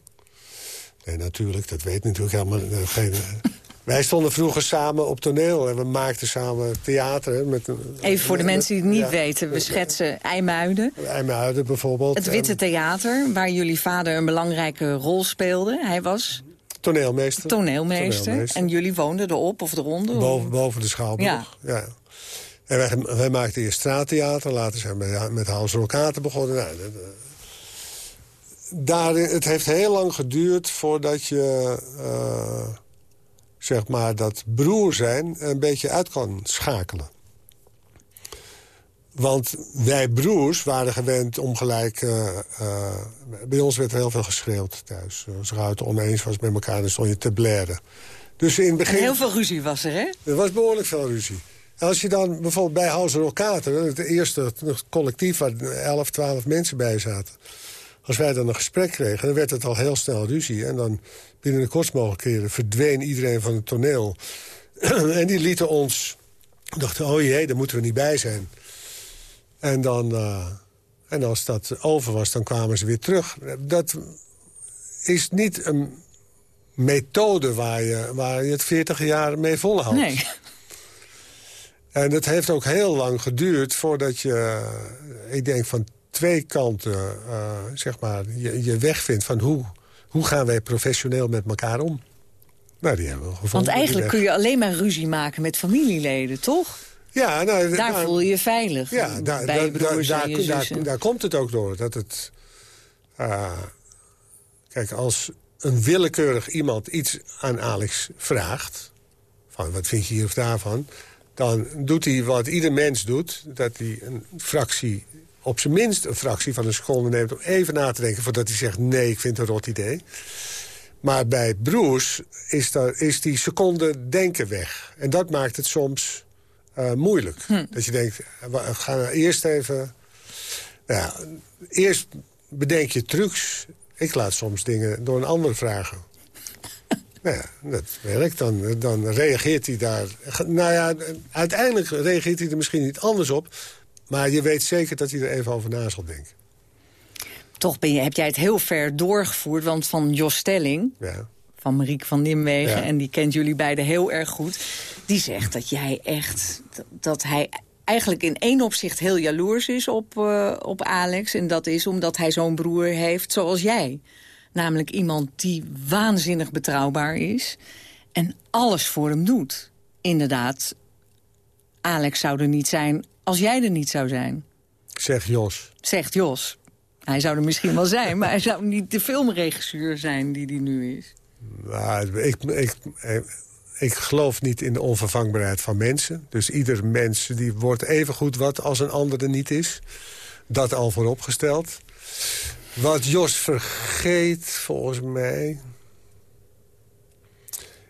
Nee, natuurlijk, dat weet natuurlijk helemaal geen... Wij stonden vroeger samen op toneel en we maakten samen theater. Met, Even voor de mensen die het niet ja, weten, we schetsen IJmuiden. IJmuiden bijvoorbeeld. Het Witte Theater, waar jullie vader een belangrijke rol speelde. Hij was... Toneelmeester. Toneelmeester. toneelmeester. En jullie woonden erop of eronder? Boven, boven de Schouwburg, ja. ja. En wij, wij maakten eerst straattheater, later zijn we met, House Rokaten begonnen. Nou, eh, daar, het heeft heel lang geduurd voordat je... eh, zeg maar dat broer zijn een beetje uit kan schakelen. Want wij broers waren gewend om gelijk... eh, eh, bij ons werd er heel veel geschreeuwd thuis. Als je het oneens was met elkaar, dan stond je te blaren. Dus in het begin... En heel veel ruzie was er, hè? Er was behoorlijk veel ruzie. En als je dan bijvoorbeeld bij House Rokater... het eerste collectief waar 11, 12 mensen bij zaten... als wij dan een gesprek kregen, dan werd het al heel snel ruzie. En dan binnen de kortst mogelijke keren verdween iedereen van het toneel. en die lieten ons... dachten, oh jee, daar moeten we niet bij zijn. En dan... eh, en als dat over was, dan kwamen ze weer terug. Dat is niet een methode waar je, waar je het 40 jaar mee volhoudt. Nee. En het heeft ook heel lang geduurd voordat je, ik denk van twee kanten, eh, zeg maar, je, je weg vindt van hoe, hoe gaan wij professioneel met elkaar om. Nou, die hebben we gevonden. Want eigenlijk kun je alleen maar ruzie maken met familieleden, toch? Ja, nou, Daar nou, voel je je veilig. Ja, daar, daar, broers daar, komt het ook door. Dat het, ah, kijk, als een willekeurig iemand iets aan Alex vraagt... van wat vind je hier of daarvan... dan doet hij wat ieder mens doet. Dat hij een fractie, op zijn minst een fractie van een seconde neemt... om even na te denken voordat hij zegt... nee, ik vind het een rot idee. Maar bij broers is, daar, is die seconde denken weg. En dat maakt het soms eh, moeilijk. Dat je denkt, we gaan eerst even... Nou ja, eerst bedenk je trucs. Ik laat soms dingen door een ander vragen. nou ja, dat werkt. Dan, dan reageert hij daar... Nou ja, uiteindelijk reageert hij er misschien niet anders op... maar je weet zeker dat hij er even over na zal denken. Toch ben je, heb jij het heel ver doorgevoerd, want van Jos Stelling... Ja. van Marieke van Nimwegen, Ja. en die kent jullie beiden heel erg goed... die zegt dat jij echt... dat hij eigenlijk in één opzicht heel jaloers is op, eh, op Alex. En dat is omdat hij zo'n broer heeft zoals jij. Namelijk iemand die waanzinnig betrouwbaar is... en alles voor hem doet. Inderdaad, Alex zou er niet zijn als jij er niet zou zijn. Zeg Jos. Zegt Jos. Hij zou er misschien wel zijn, maar hij zou niet de filmregisseur zijn die hij nu is. Nou, ik, ik, ik, ik geloof niet in de onvervangbaarheid van mensen. Dus ieder mens die wordt even goed wat als een ander er niet is. Dat al vooropgesteld. Wat Jos vergeet, volgens mij...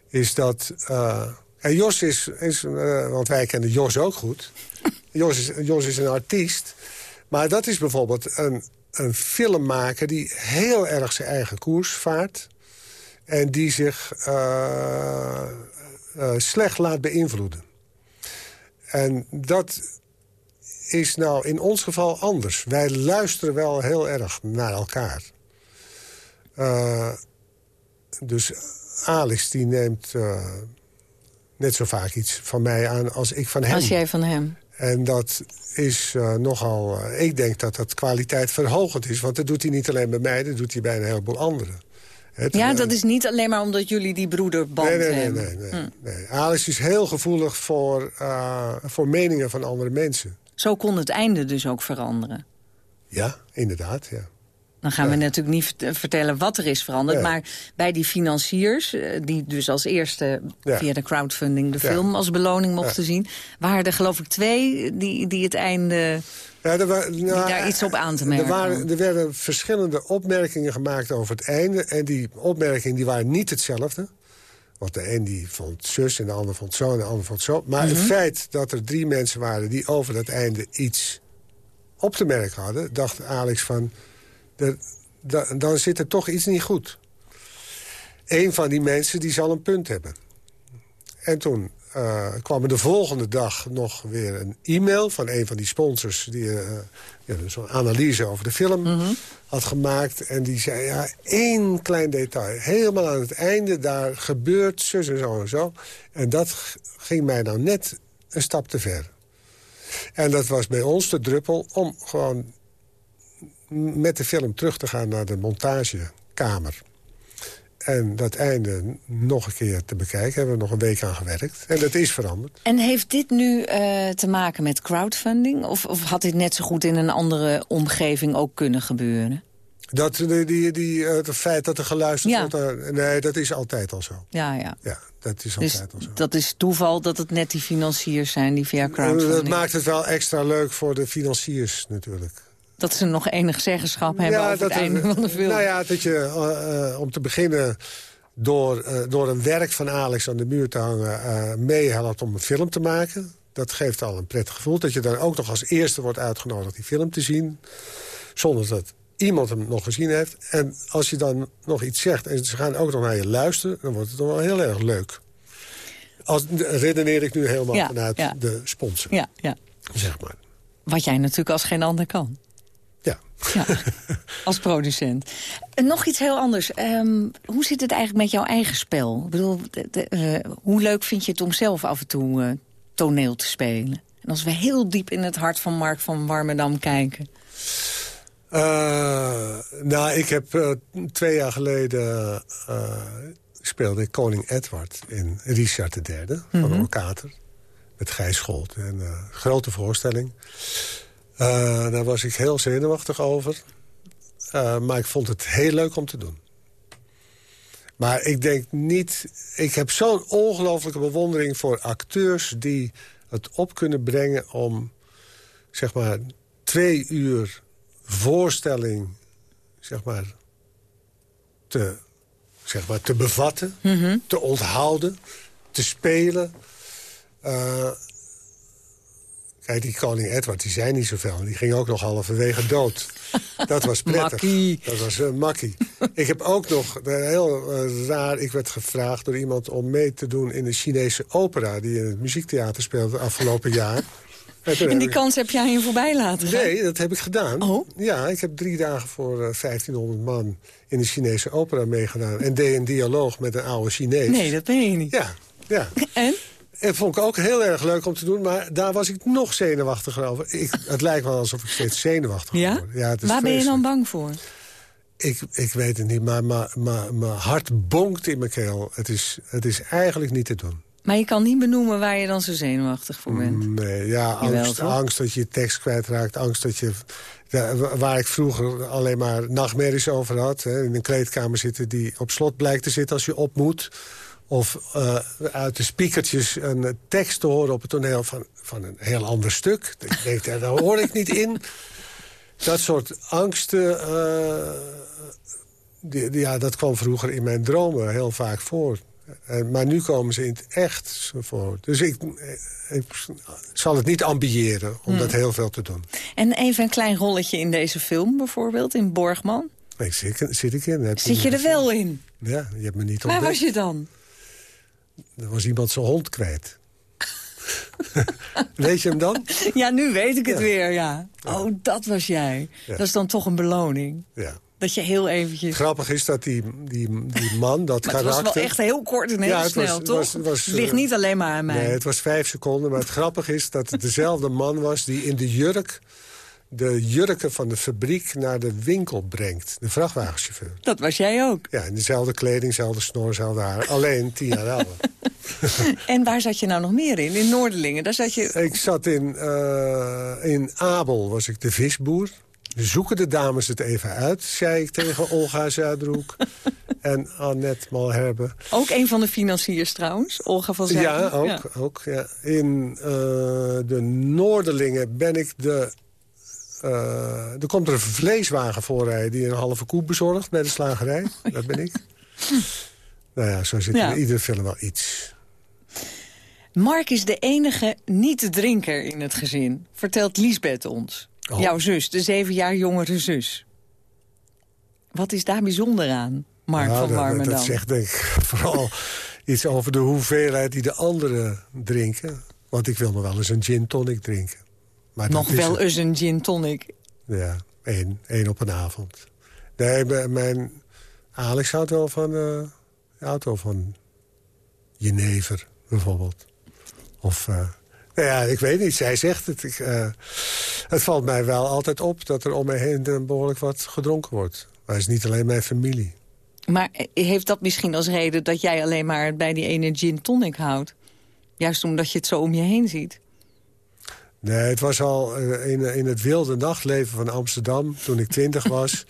is dat... eh, en Jos is... is eh, want wij kennen Jos ook goed. Jos is, Jos is een artiest. Maar dat is bijvoorbeeld een, een filmmaker... die heel erg zijn eigen koers vaart... en die zich eh, eh, slecht laat beïnvloeden. En dat is nou in ons geval anders. Wij luisteren wel heel erg naar elkaar. Dus Alex die neemt net zo vaak iets van mij aan als ik van hem. Als jij van hem. En dat is eh, nogal... eh, ik denk dat dat kwaliteit verhogend is. Want dat doet hij niet alleen bij mij, dat doet hij bij een heleboel anderen. Ja, dat is niet alleen maar omdat jullie die broederband Nee, nee, nee, hebben. nee, nee, Hm. nee. Alex is heel gevoelig voor, eh, voor meningen van andere mensen. Zo kon het einde dus ook veranderen. Ja, inderdaad, ja. Dan gaan we natuurlijk niet vert- vertellen wat er is veranderd. Maar bij die financiers, eh, die dus als eerste Ja. via de crowdfunding de Ja. film als beloning mochten zien... waren er geloof ik twee die, die het einde... Er nou, daar iets op aan te merken Er, waren, er werden verschillende opmerkingen gemaakt over het einde. En die opmerkingen die waren niet hetzelfde. Want de een die vond zus en de ander vond zo en de ander vond zo. Maar het Mhm. feit dat er drie mensen waren die over het einde iets op te merken hadden... dacht Alex van, da- dan zit er toch iets niet goed. Eén van die mensen die zal een punt hebben. En toen eh, kwam er de volgende dag nog weer een e-mail... van een van die sponsors die eh, ja, zo'n analyse over de film had gemaakt. En die zei, ja, één klein detail. Helemaal aan het einde, daar gebeurt zus en zo en zo. En dat ging mij nou net een stap te ver. En dat was bij ons de druppel om gewoon met de film terug te gaan naar de montagekamer. En dat einde nog een keer te bekijken. Hebben we nog een week aan gewerkt. En dat is veranderd. En heeft dit nu uh, te maken met crowdfunding? Of, of had dit net zo goed in een andere omgeving ook kunnen gebeuren? Dat, die, die, die, het feit dat er geluisterd ja. wordt, nee, dat is altijd al zo. Ja, ja. ja dat is dus altijd al zo. dat is toeval dat het net die financiers zijn die via crowdfunding... Dat maakt het wel extra leuk voor de financiers natuurlijk. Dat ze nog enig zeggenschap hebben ja, over dat het einde van de film. Nou ja, dat je, uh, om te beginnen... Door, uh, door een werk van Alex aan de muur te hangen... Uh, meehelpt om een film te maken. Dat geeft al een prettig gevoel. Dat je dan ook nog als eerste wordt uitgenodigd die film te zien. Zonder dat iemand hem nog gezien heeft. En als je dan nog iets zegt en ze gaan ook nog naar je luisteren... dan wordt het dan wel heel erg leuk. Als, redeneer ik nu helemaal ja, vanuit ja. de sponsor. Ja, ja. Zeg maar. Wat jij natuurlijk als geen ander kan. Ja. ja. Als producent. En nog iets heel anders. Um, hoe zit het eigenlijk met jouw eigen spel? Ik bedoel, de, de, uh, hoe leuk vind je het om zelf af en toe uh, toneel te spelen? En als we heel diep in het hart van Mark van Warmerdam kijken... Uh, nou, ik heb twee jaar geleden speelde ik Koning Edward in Richard III mm -hmm. van Orkater. Met Gijs Scholt. Een grote voorstelling. Daar was ik heel zenuwachtig over. maar ik vond het heel leuk om te doen. Maar ik denk niet... Ik heb zo'n ongelofelijke bewondering voor acteurs... die het op kunnen brengen om, zeg maar, twee uur voorstelling zeg maar, te, zeg maar, te bevatten, mm -hmm. te onthouden, te spelen. Uh, kijk, die koning Edward, die zei niet zoveel. Die ging ook nog halverwege dood. Dat was prettig. makkie. Dat was uh, makkie. ik heb ook nog, uh, heel raar, ik werd gevraagd door iemand... om mee te doen in de Chinese opera... die in het muziektheater speelde afgelopen jaar... En die kans heb jij je voorbij laten gaan? Nee, dat heb ik gedaan. Oh? Ja, ik heb drie dagen voor uh, 1500 man in de Chinese opera meegedaan. En deed een dialoog met een oude Chinees. Nee, dat ben je niet. Ja, ja. En? En vond ik ook heel erg leuk om te doen, maar daar was ik nog zenuwachtiger over. Ik, het lijkt wel alsof ik steeds zenuwachtiger ja? word. Ja, het is Waar ben je dan bang voor? Ik, ik weet het niet, maar mijn hart bonkt in mijn keel. Het is, het is eigenlijk niet te doen. Maar je kan niet benoemen waar je dan zo zenuwachtig voor bent. Nee, ja, angst, Jawel, angst dat je je tekst kwijtraakt. Angst dat je... Ja, waar ik vroeger alleen maar nachtmerries over had. Hè, in een kleedkamer zitten die op slot blijkt te zitten als je op moet. Of uh, uit de speakertjes een tekst te horen op het toneel van, van een heel ander stuk. Ik denk, daar hoor ik niet in. Dat soort angsten... Uh, die, die, ja, dat kwam vroeger in mijn dromen heel vaak voor. Maar nu komen ze in het echt voor. Dus ik, ik zal het niet ambiëren om Hmm. dat heel veel te doen. En even een klein rolletje in deze film bijvoorbeeld, in Borgman. Nee, zit, zit ik in. Heb Zit je er wel in? Ja, je hebt me niet Waar ontdekt. was je dan? Er was iemand zijn hond kwijt. weet je hem dan? Ja, nu weet ik het Ja. weer, ja. Oh, dat was jij. Dat is dan toch een beloning. Ja. Dat je heel eventjes... Grappig is dat die, die, die man, dat Maar het karakter... was wel echt heel kort en heel Ja, het was- snel, toch? was- het was, het ligt eh, niet alleen maar aan mij. Nee, het was vijf seconden. Maar het grappige is dat het dezelfde man was... die in de jurk de jurken van de fabriek naar de winkel brengt. De vrachtwagenchauffeur. Dat was jij ook. Ja, in dezelfde kleding, dezelfde snor, dezelfde haar. Alleen tien jaar ouder. En waar zat je nou nog meer in? In Noorderlingen, daar zat je... Ik zat in, eh, in Abel, was ik de visboer. Zoeken de dames het even uit, zei ik tegen Olga Zuidroek en Annette Malherbe. Ook een van de financiers trouwens, Olga van Zijl. Ja, ook. ook ja. In eh, de Noorderlingen ben ik de... eh, er komt er een vleeswagen voorrijden die een halve koe bezorgt bij de slagerij. Dat ben ik. nou ja, zo zit er Ja. in iedere film wel iets. Mark is de enige niet-drinker in het gezin, vertelt Liesbeth ons. Oh. Jouw zus, de zeven jaar jongere zus. Wat is daar bijzonder aan, Mark Nou, van dat- dat, dat zegt denk ik vooral iets over de hoeveelheid die de anderen drinken. Want ik wil nog wel eens een gin tonic drinken. Maar Nog wel eens een gin tonic. Ja, één, één op een avond. Nee, mijn- Alex houdt wel van, eh houdt wel van jenever, bijvoorbeeld. Of, eh, nou ja, ik weet niet, zij zegt het. Ik, eh, het valt mij wel altijd op dat er om me heen eh, behoorlijk wat gedronken wordt. Maar het is niet alleen mijn familie. Maar heeft dat misschien als reden dat jij alleen maar bij die ene gin tonic houdt? Juist omdat je het zo om je heen ziet. Nee, het was al uh, in, in het wilde nachtleven van Amsterdam, toen ik twintig was...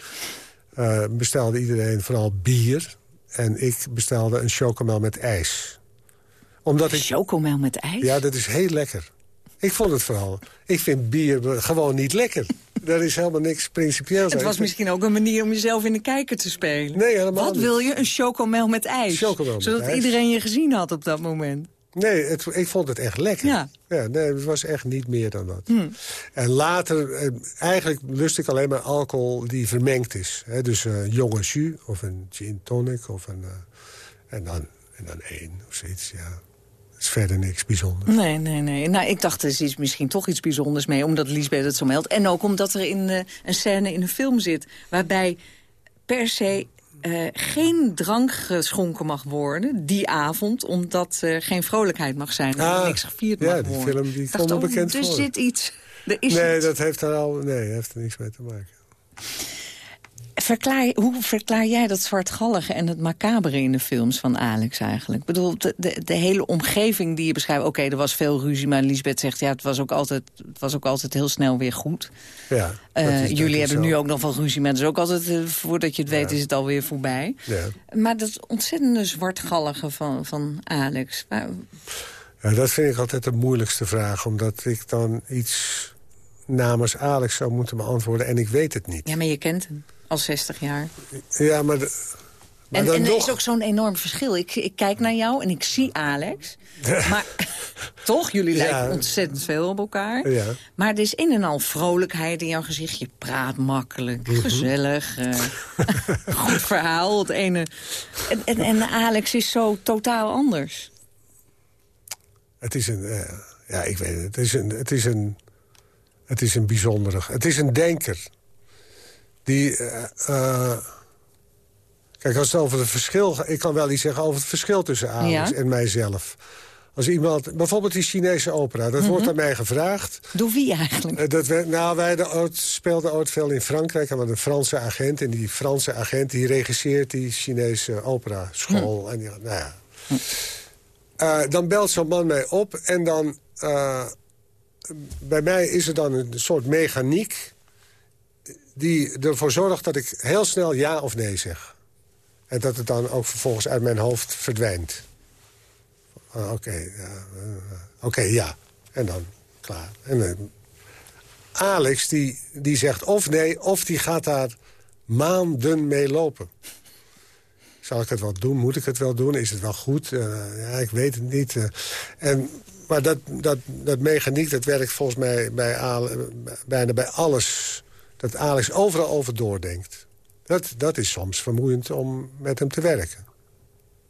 Uh, bestelde iedereen vooral bier. En ik bestelde een chocomel met ijs. Omdat ik, chocomel met ijs? Ja, dat is heel lekker. Ik vond het vooral. Ik vind bier gewoon niet lekker. Er is helemaal niks principieels. Het was misschien ook een manier om jezelf in de kijker te spelen. Nee, helemaal Wat wil je? Een chocomel met ijs? Chocomel met Zodat iedereen je gezien had op dat moment. Nee, het, ik vond het echt lekker. Ja. ja. nee, het was echt niet meer dan dat. Hm. En later, eh, eigenlijk lust ik alleen maar alcohol die vermengd is. Hè? Dus een uh, jonge jus of een gin tonic of een... Uh, en, dan, en dan één of zoiets, ja. is verder niks bijzonders. Nee, nee, nee. Nou, ik dacht, er is misschien toch iets bijzonders mee... omdat Lisbeth het zo meldt. En ook omdat er in, uh, een scène in een film zit... waarbij per se uh, geen drank geschonken mag worden die avond... omdat er geen vrolijkheid mag zijn en ah, niks gevierd ja, mag die worden. film die komt bekend Er voor. zit iets. Er is nee, iets. dat heeft er al, nee, heeft er niks mee te maken. Verklaar, hoe verklaar jij dat zwartgallige en het macabere in de films van Alex eigenlijk? Ik bedoel, de, de, de hele omgeving die je beschrijft... oké, er was veel ruzie, maar Lisbeth zegt... ja, het was ook altijd, het was ook altijd heel snel weer goed. Ja, uh, is, jullie hebben nu ook nog van ruzie, maar het is ook altijd... Uh, voordat je het weet, is het alweer voorbij. Ja. Maar dat ontzettende zwartgallige van, van Alex... Waar... Ja, dat vind ik altijd de moeilijkste vraag. Omdat ik dan iets namens Alex zou moeten beantwoorden en ik weet het niet. Ja, maar je kent hem al 60 jaar. Ja, maar... De, maar en dan en er is ook zo'n enorm verschil. Ik, ik kijk naar jou en ik zie Alex. maar toch, jullie Ja. lijken ontzettend veel op elkaar. Ja. Maar er is een en al vrolijkheid in jouw gezicht. Je praat makkelijk, Mhm. gezellig. eh, goed verhaal. Het ene. En, en, en Alex is zo totaal anders. Het is een... eh, ja, ik weet het. Het is een... Het is een, het is een bijzondere... Het is een denker. Die... eh, eh, kijk, als het over het verschil... Ik kan wel iets zeggen over het verschil tussen Alex Ja. en mijzelf. Als iemand... Bijvoorbeeld die Chinese opera. Dat wordt Mhm. aan mij gevraagd. Door wie eigenlijk? Eh, Dat we, nou, wij de oud, speelden ooit veel in Frankrijk. En we hadden een Franse agent. En die Franse agent die regisseert die Chinese opera school. En die, nou ja. Dan belt zo'n man mij op. En dan... bij mij is er dan een soort mechaniek... die ervoor zorgt dat ik heel snel ja of nee zeg. En dat het dan ook vervolgens uit mijn hoofd verdwijnt. Ah, Oké, ja, eh, oké, ja. En dan klaar. En, eh, Alex die, die zegt of nee, of die gaat daar maanden mee lopen. Zal ik het wel doen? Moet ik het wel doen? Is het wel goed? Eh, ja, ik weet het niet. eh. en, maar dat, dat, dat mechaniek, dat werkt volgens mij bij bijna bij alles. Dat Alex overal over doordenkt. Dat, dat is soms vermoeiend om met hem te werken.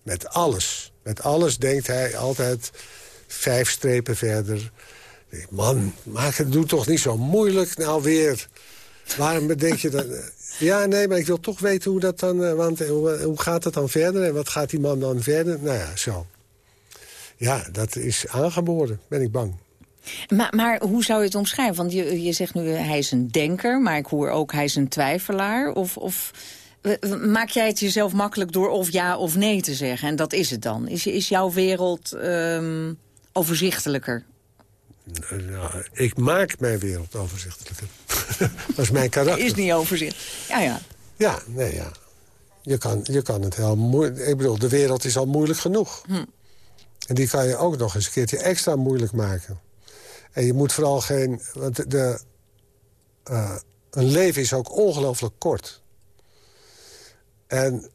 Met alles. Met alles denkt hij altijd vijf strepen verder. Man, maak het, doe toch niet zo moeilijk nou weer. Waarom denk je dat... Ja, nee, maar ik wil toch weten hoe dat dan... eh, Want eh, hoe, hoe gaat het dan verder en wat gaat die man dan verder? Nou ja, zo. Ja, dat is aangeboren, ben ik bang. Maar, maar hoe zou je het omschrijven? Want je, je zegt nu, eh, hij is een denker, maar ik hoor ook, hij is een twijfelaar. Of, of maak jij het jezelf makkelijk door of ja of nee te zeggen? En dat is het dan. Is, is jouw wereld ehm, overzichtelijker? Nou, ik maak mijn wereld overzichtelijker. dat is mijn karakter. Is niet overzicht. Ja, ja. Ja, nee, ja. Je kan, je kan het heel moeilijk... Ik bedoel, de wereld is al moeilijk genoeg. Hm. En die kan je ook nog eens een keertje extra moeilijk maken. En je moet vooral geen... Want de, eh, een leven is ook ongelooflijk kort. En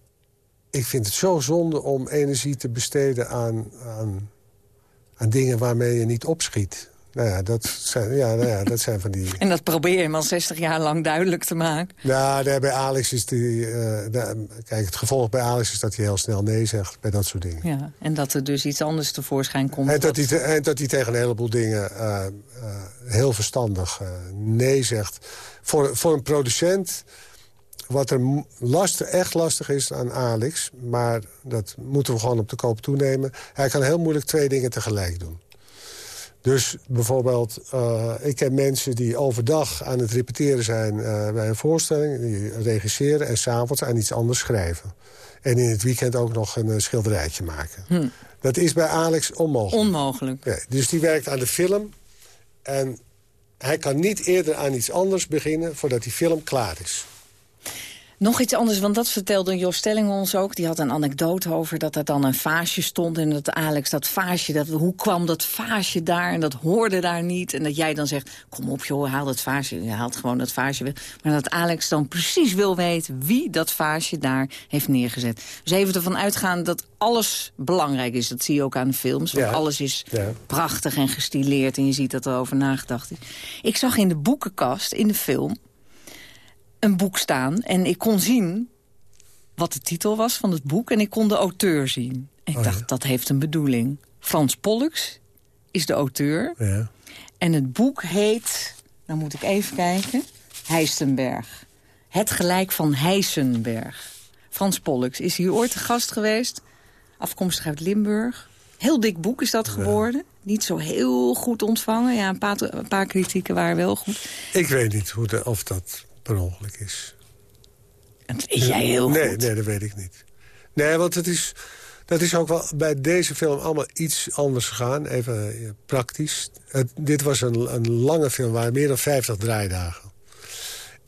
ik vind het zo zonde om energie te besteden aan, aan, aan dingen waarmee je niet opschiet. Nou ja, dat zijn, ja, nou ja, dat zijn van die... En dat probeer je hem al 60 jaar lang duidelijk te maken. Nou, bij Alex is die... eh, kijk, het gevolg bij Alex is dat hij heel snel nee zegt bij dat soort dingen. Ja, en dat er dus iets anders tevoorschijn komt. En dat, hij, en dat hij tegen een heleboel dingen eh, eh, heel verstandig nee zegt. Voor, voor een producent, wat er lastig, echt lastig is aan Alex... maar dat moeten we gewoon op de koop toenemen... hij kan heel moeilijk twee dingen tegelijk doen. Dus bijvoorbeeld, uh, ik ken mensen die overdag aan het repeteren zijn uh, bij een voorstelling. Die regisseren en s'avonds aan iets anders schrijven. En in het weekend ook nog een schilderijtje maken. Hm. Dat is bij Alex onmogelijk. Onmogelijk. Ja, dus die werkt aan de film. En hij kan niet eerder aan iets anders beginnen voordat die film klaar is. Nog iets anders, want dat vertelde Jos Stelling ons ook. Die had een anekdote over dat er dan een vaasje stond... en dat Alex dat vaasje, dat, hoe kwam dat vaasje daar... en dat hoorde daar niet. En dat jij dan zegt, kom op joh, haal dat vaasje. Je haalt gewoon dat vaasje weg. Maar dat Alex dan precies wil weten wie dat vaasje daar heeft neergezet. Dus even ervan uitgaan dat alles belangrijk is. Dat zie je ook aan de films. Want alles is prachtig en gestileerd en je ziet dat er over nagedacht is. Ik zag in de boekenkast, in de film een boek staan. En ik kon zien wat de titel was van het boek. En ik kon de auteur zien. En ik oh, dacht, dat heeft een bedoeling. Frans Pollux is de auteur. Ja. En het boek heet, dan moet ik even kijken... Heistenberg. Het gelijk van Heisenberg. Frans Pollux is hier ooit te gast geweest. Afkomstig uit Limburg. Heel dik boek is dat geworden. Niet zo heel goed ontvangen. Ja, een paar, een paar kritieken waren wel goed. Ik weet niet hoe de, of dat per ongeluk is. En dat is jij heel nee, goed. Nee, dat weet ik niet. Nee, want het is, dat is ook wel bij deze film allemaal iets anders gegaan. Even ja, praktisch. Het, dit was een, een lange film, waar meer dan 50 draaidagen.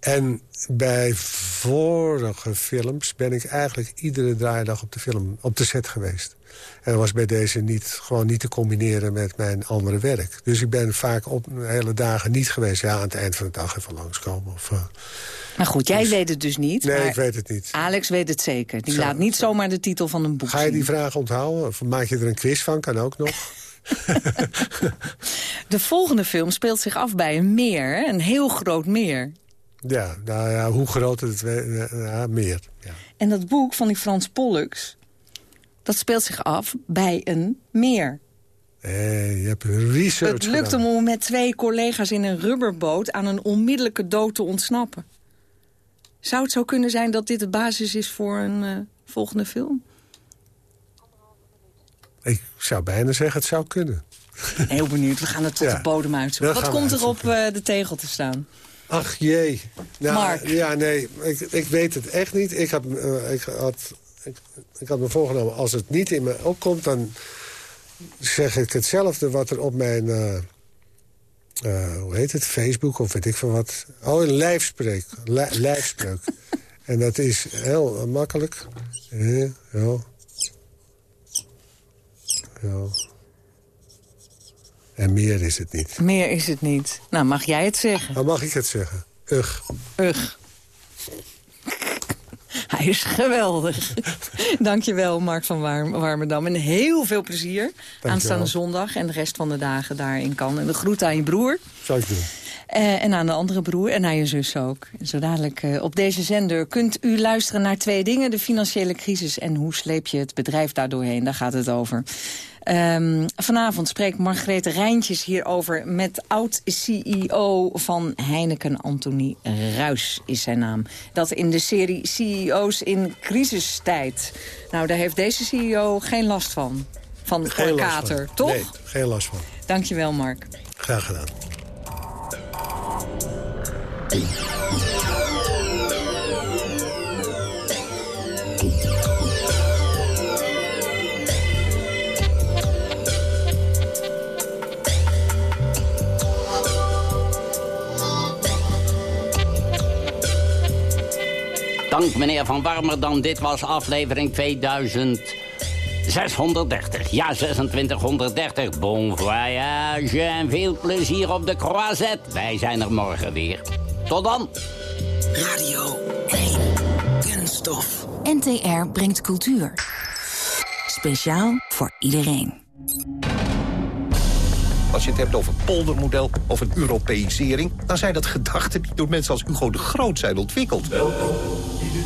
En bij vorige films ben ik eigenlijk iedere draaidag op de, film, op de set geweest. En dat was bij deze niet, gewoon niet te combineren met mijn andere werk. Dus ik ben vaak op hele dagen niet geweest. Ja, aan het eind van de dag even langskomen. Of, uh, maar goed, jij dus- weet het dus niet. Nee, ik weet het niet. Alex weet het zeker. Die laat niet zomaar de titel van een boek Ga je die vraag onthouden? Of maak je er een quiz van? Kan ook nog. de volgende film speelt zich af bij een meer. Een heel groot meer. Ja, nou ja, hoe groot het ja, meer. Ja. En dat boek van die Frans Pollux dat speelt zich af bij een meer. Eh, je hebt research Het lukt hem om met twee collega's in een rubberboot... aan een onmiddellijke dood te ontsnappen. Zou het zo kunnen zijn dat dit de basis is voor een uh, volgende film? Ik zou bijna zeggen, het zou kunnen. Heel benieuwd, we gaan het tot de bodem uitzoeken. Wat komt er op uh, de tegel te staan? Ach jee. Nou, Mark. Ja, nee, ik, ik weet het echt niet. Ik, heb, uh, ik had ik, ik had me voorgenomen, als het niet in me opkomt... dan zeg ik hetzelfde wat er op mijn... Uh, uh, hoe heet het? Facebook of weet ik van wat. Oh, een lijfspreuk. lijfspreuk. en dat is heel makkelijk. Ja, ja. ja. En meer is het niet. Meer is het niet. Nou, mag jij het zeggen? Dan mag ik het zeggen. Ugh. Ugh. Hij is geweldig. Dankjewel, Mark van Warmerdam. En heel veel plezier aanstaande zondag en de rest van de dagen daarin kan. En de groet aan je broer. Zou ik doen. Uh, en aan de andere broer en aan je zus ook. Zo dadelijk uh, op deze zender kunt u luisteren naar twee dingen. De financiële crisis en hoe sleep je het bedrijf daardoorheen. Daar gaat het over. Um, vanavond spreekt Margrethe Rijntjes hierover met oud-CEO van Heineken, Anthony Ruis is zijn naam. Dat in de serie CEO's in crisistijd. Nou, daar heeft deze CEO geen last van. Van geen kater, toch? Nee, geen last van. Dankjewel, Mark. Graag gedaan. Dank meneer Van Warmerdam. Dit was aflevering 2630. Ja, 2630. Bon voyage en veel plezier op de croisette. Wij zijn er morgen weer. Tot dan. Radio 1. Kunststof. NTR brengt cultuur. Speciaal voor iedereen. Als je het hebt over poldermodel of een Europeisering... dan zijn dat gedachten die door mensen als Hugo de Groot zijn ontwikkeld. Welkom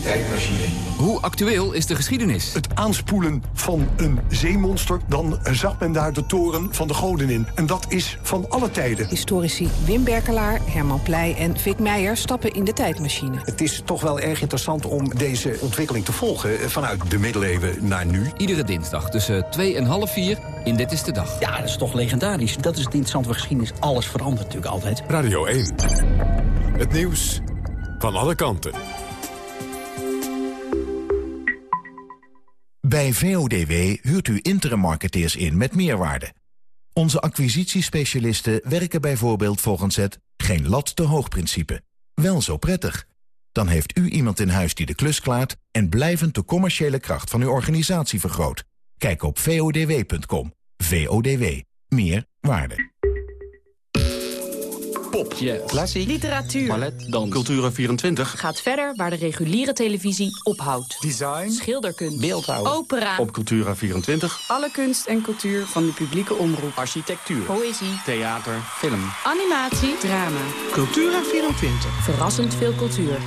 tijdmachine. Hoe actueel is de geschiedenis? Het aanspoelen van een zeemonster, dan zag men daar de toren van de goden in. En dat is van alle tijden. Historici Wim Berkelaar, Herman Pleij en Vic Meijer stappen in de tijdmachine. Het is toch wel erg interessant om deze ontwikkeling te volgen... vanuit de middeleeuwen naar nu. Iedere dinsdag tussen 2 en half 4 in Dit is de Dag. Ja, dat is toch legendarisch. Dat is het interessante van geschiedenis. Alles verandert natuurlijk altijd. Radio 1. Het nieuws van alle kanten. Bij VODW huurt u interim marketeers in met meerwaarde. Onze acquisitiespecialisten werken bijvoorbeeld volgens het geen lat te hoog principe. Wel zo prettig. Dan heeft u iemand in huis die de klus klaart en blijvend de commerciële kracht van uw organisatie vergroot. Kijk op vodw.com. VODW. Meer waarde. Pop, klassiek, literatuur, ballet, dans, Cultura24 gaat verder waar de reguliere televisie ophoudt. Design, schilderkunst, beeldhouw, opera. Op Cultura24 alle kunst en cultuur van de publieke omroep. architectuur, Poëzie, theater, film. animatie, drama. Cultura24. Verrassend veel cultuur.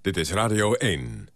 Dit is Radio 1.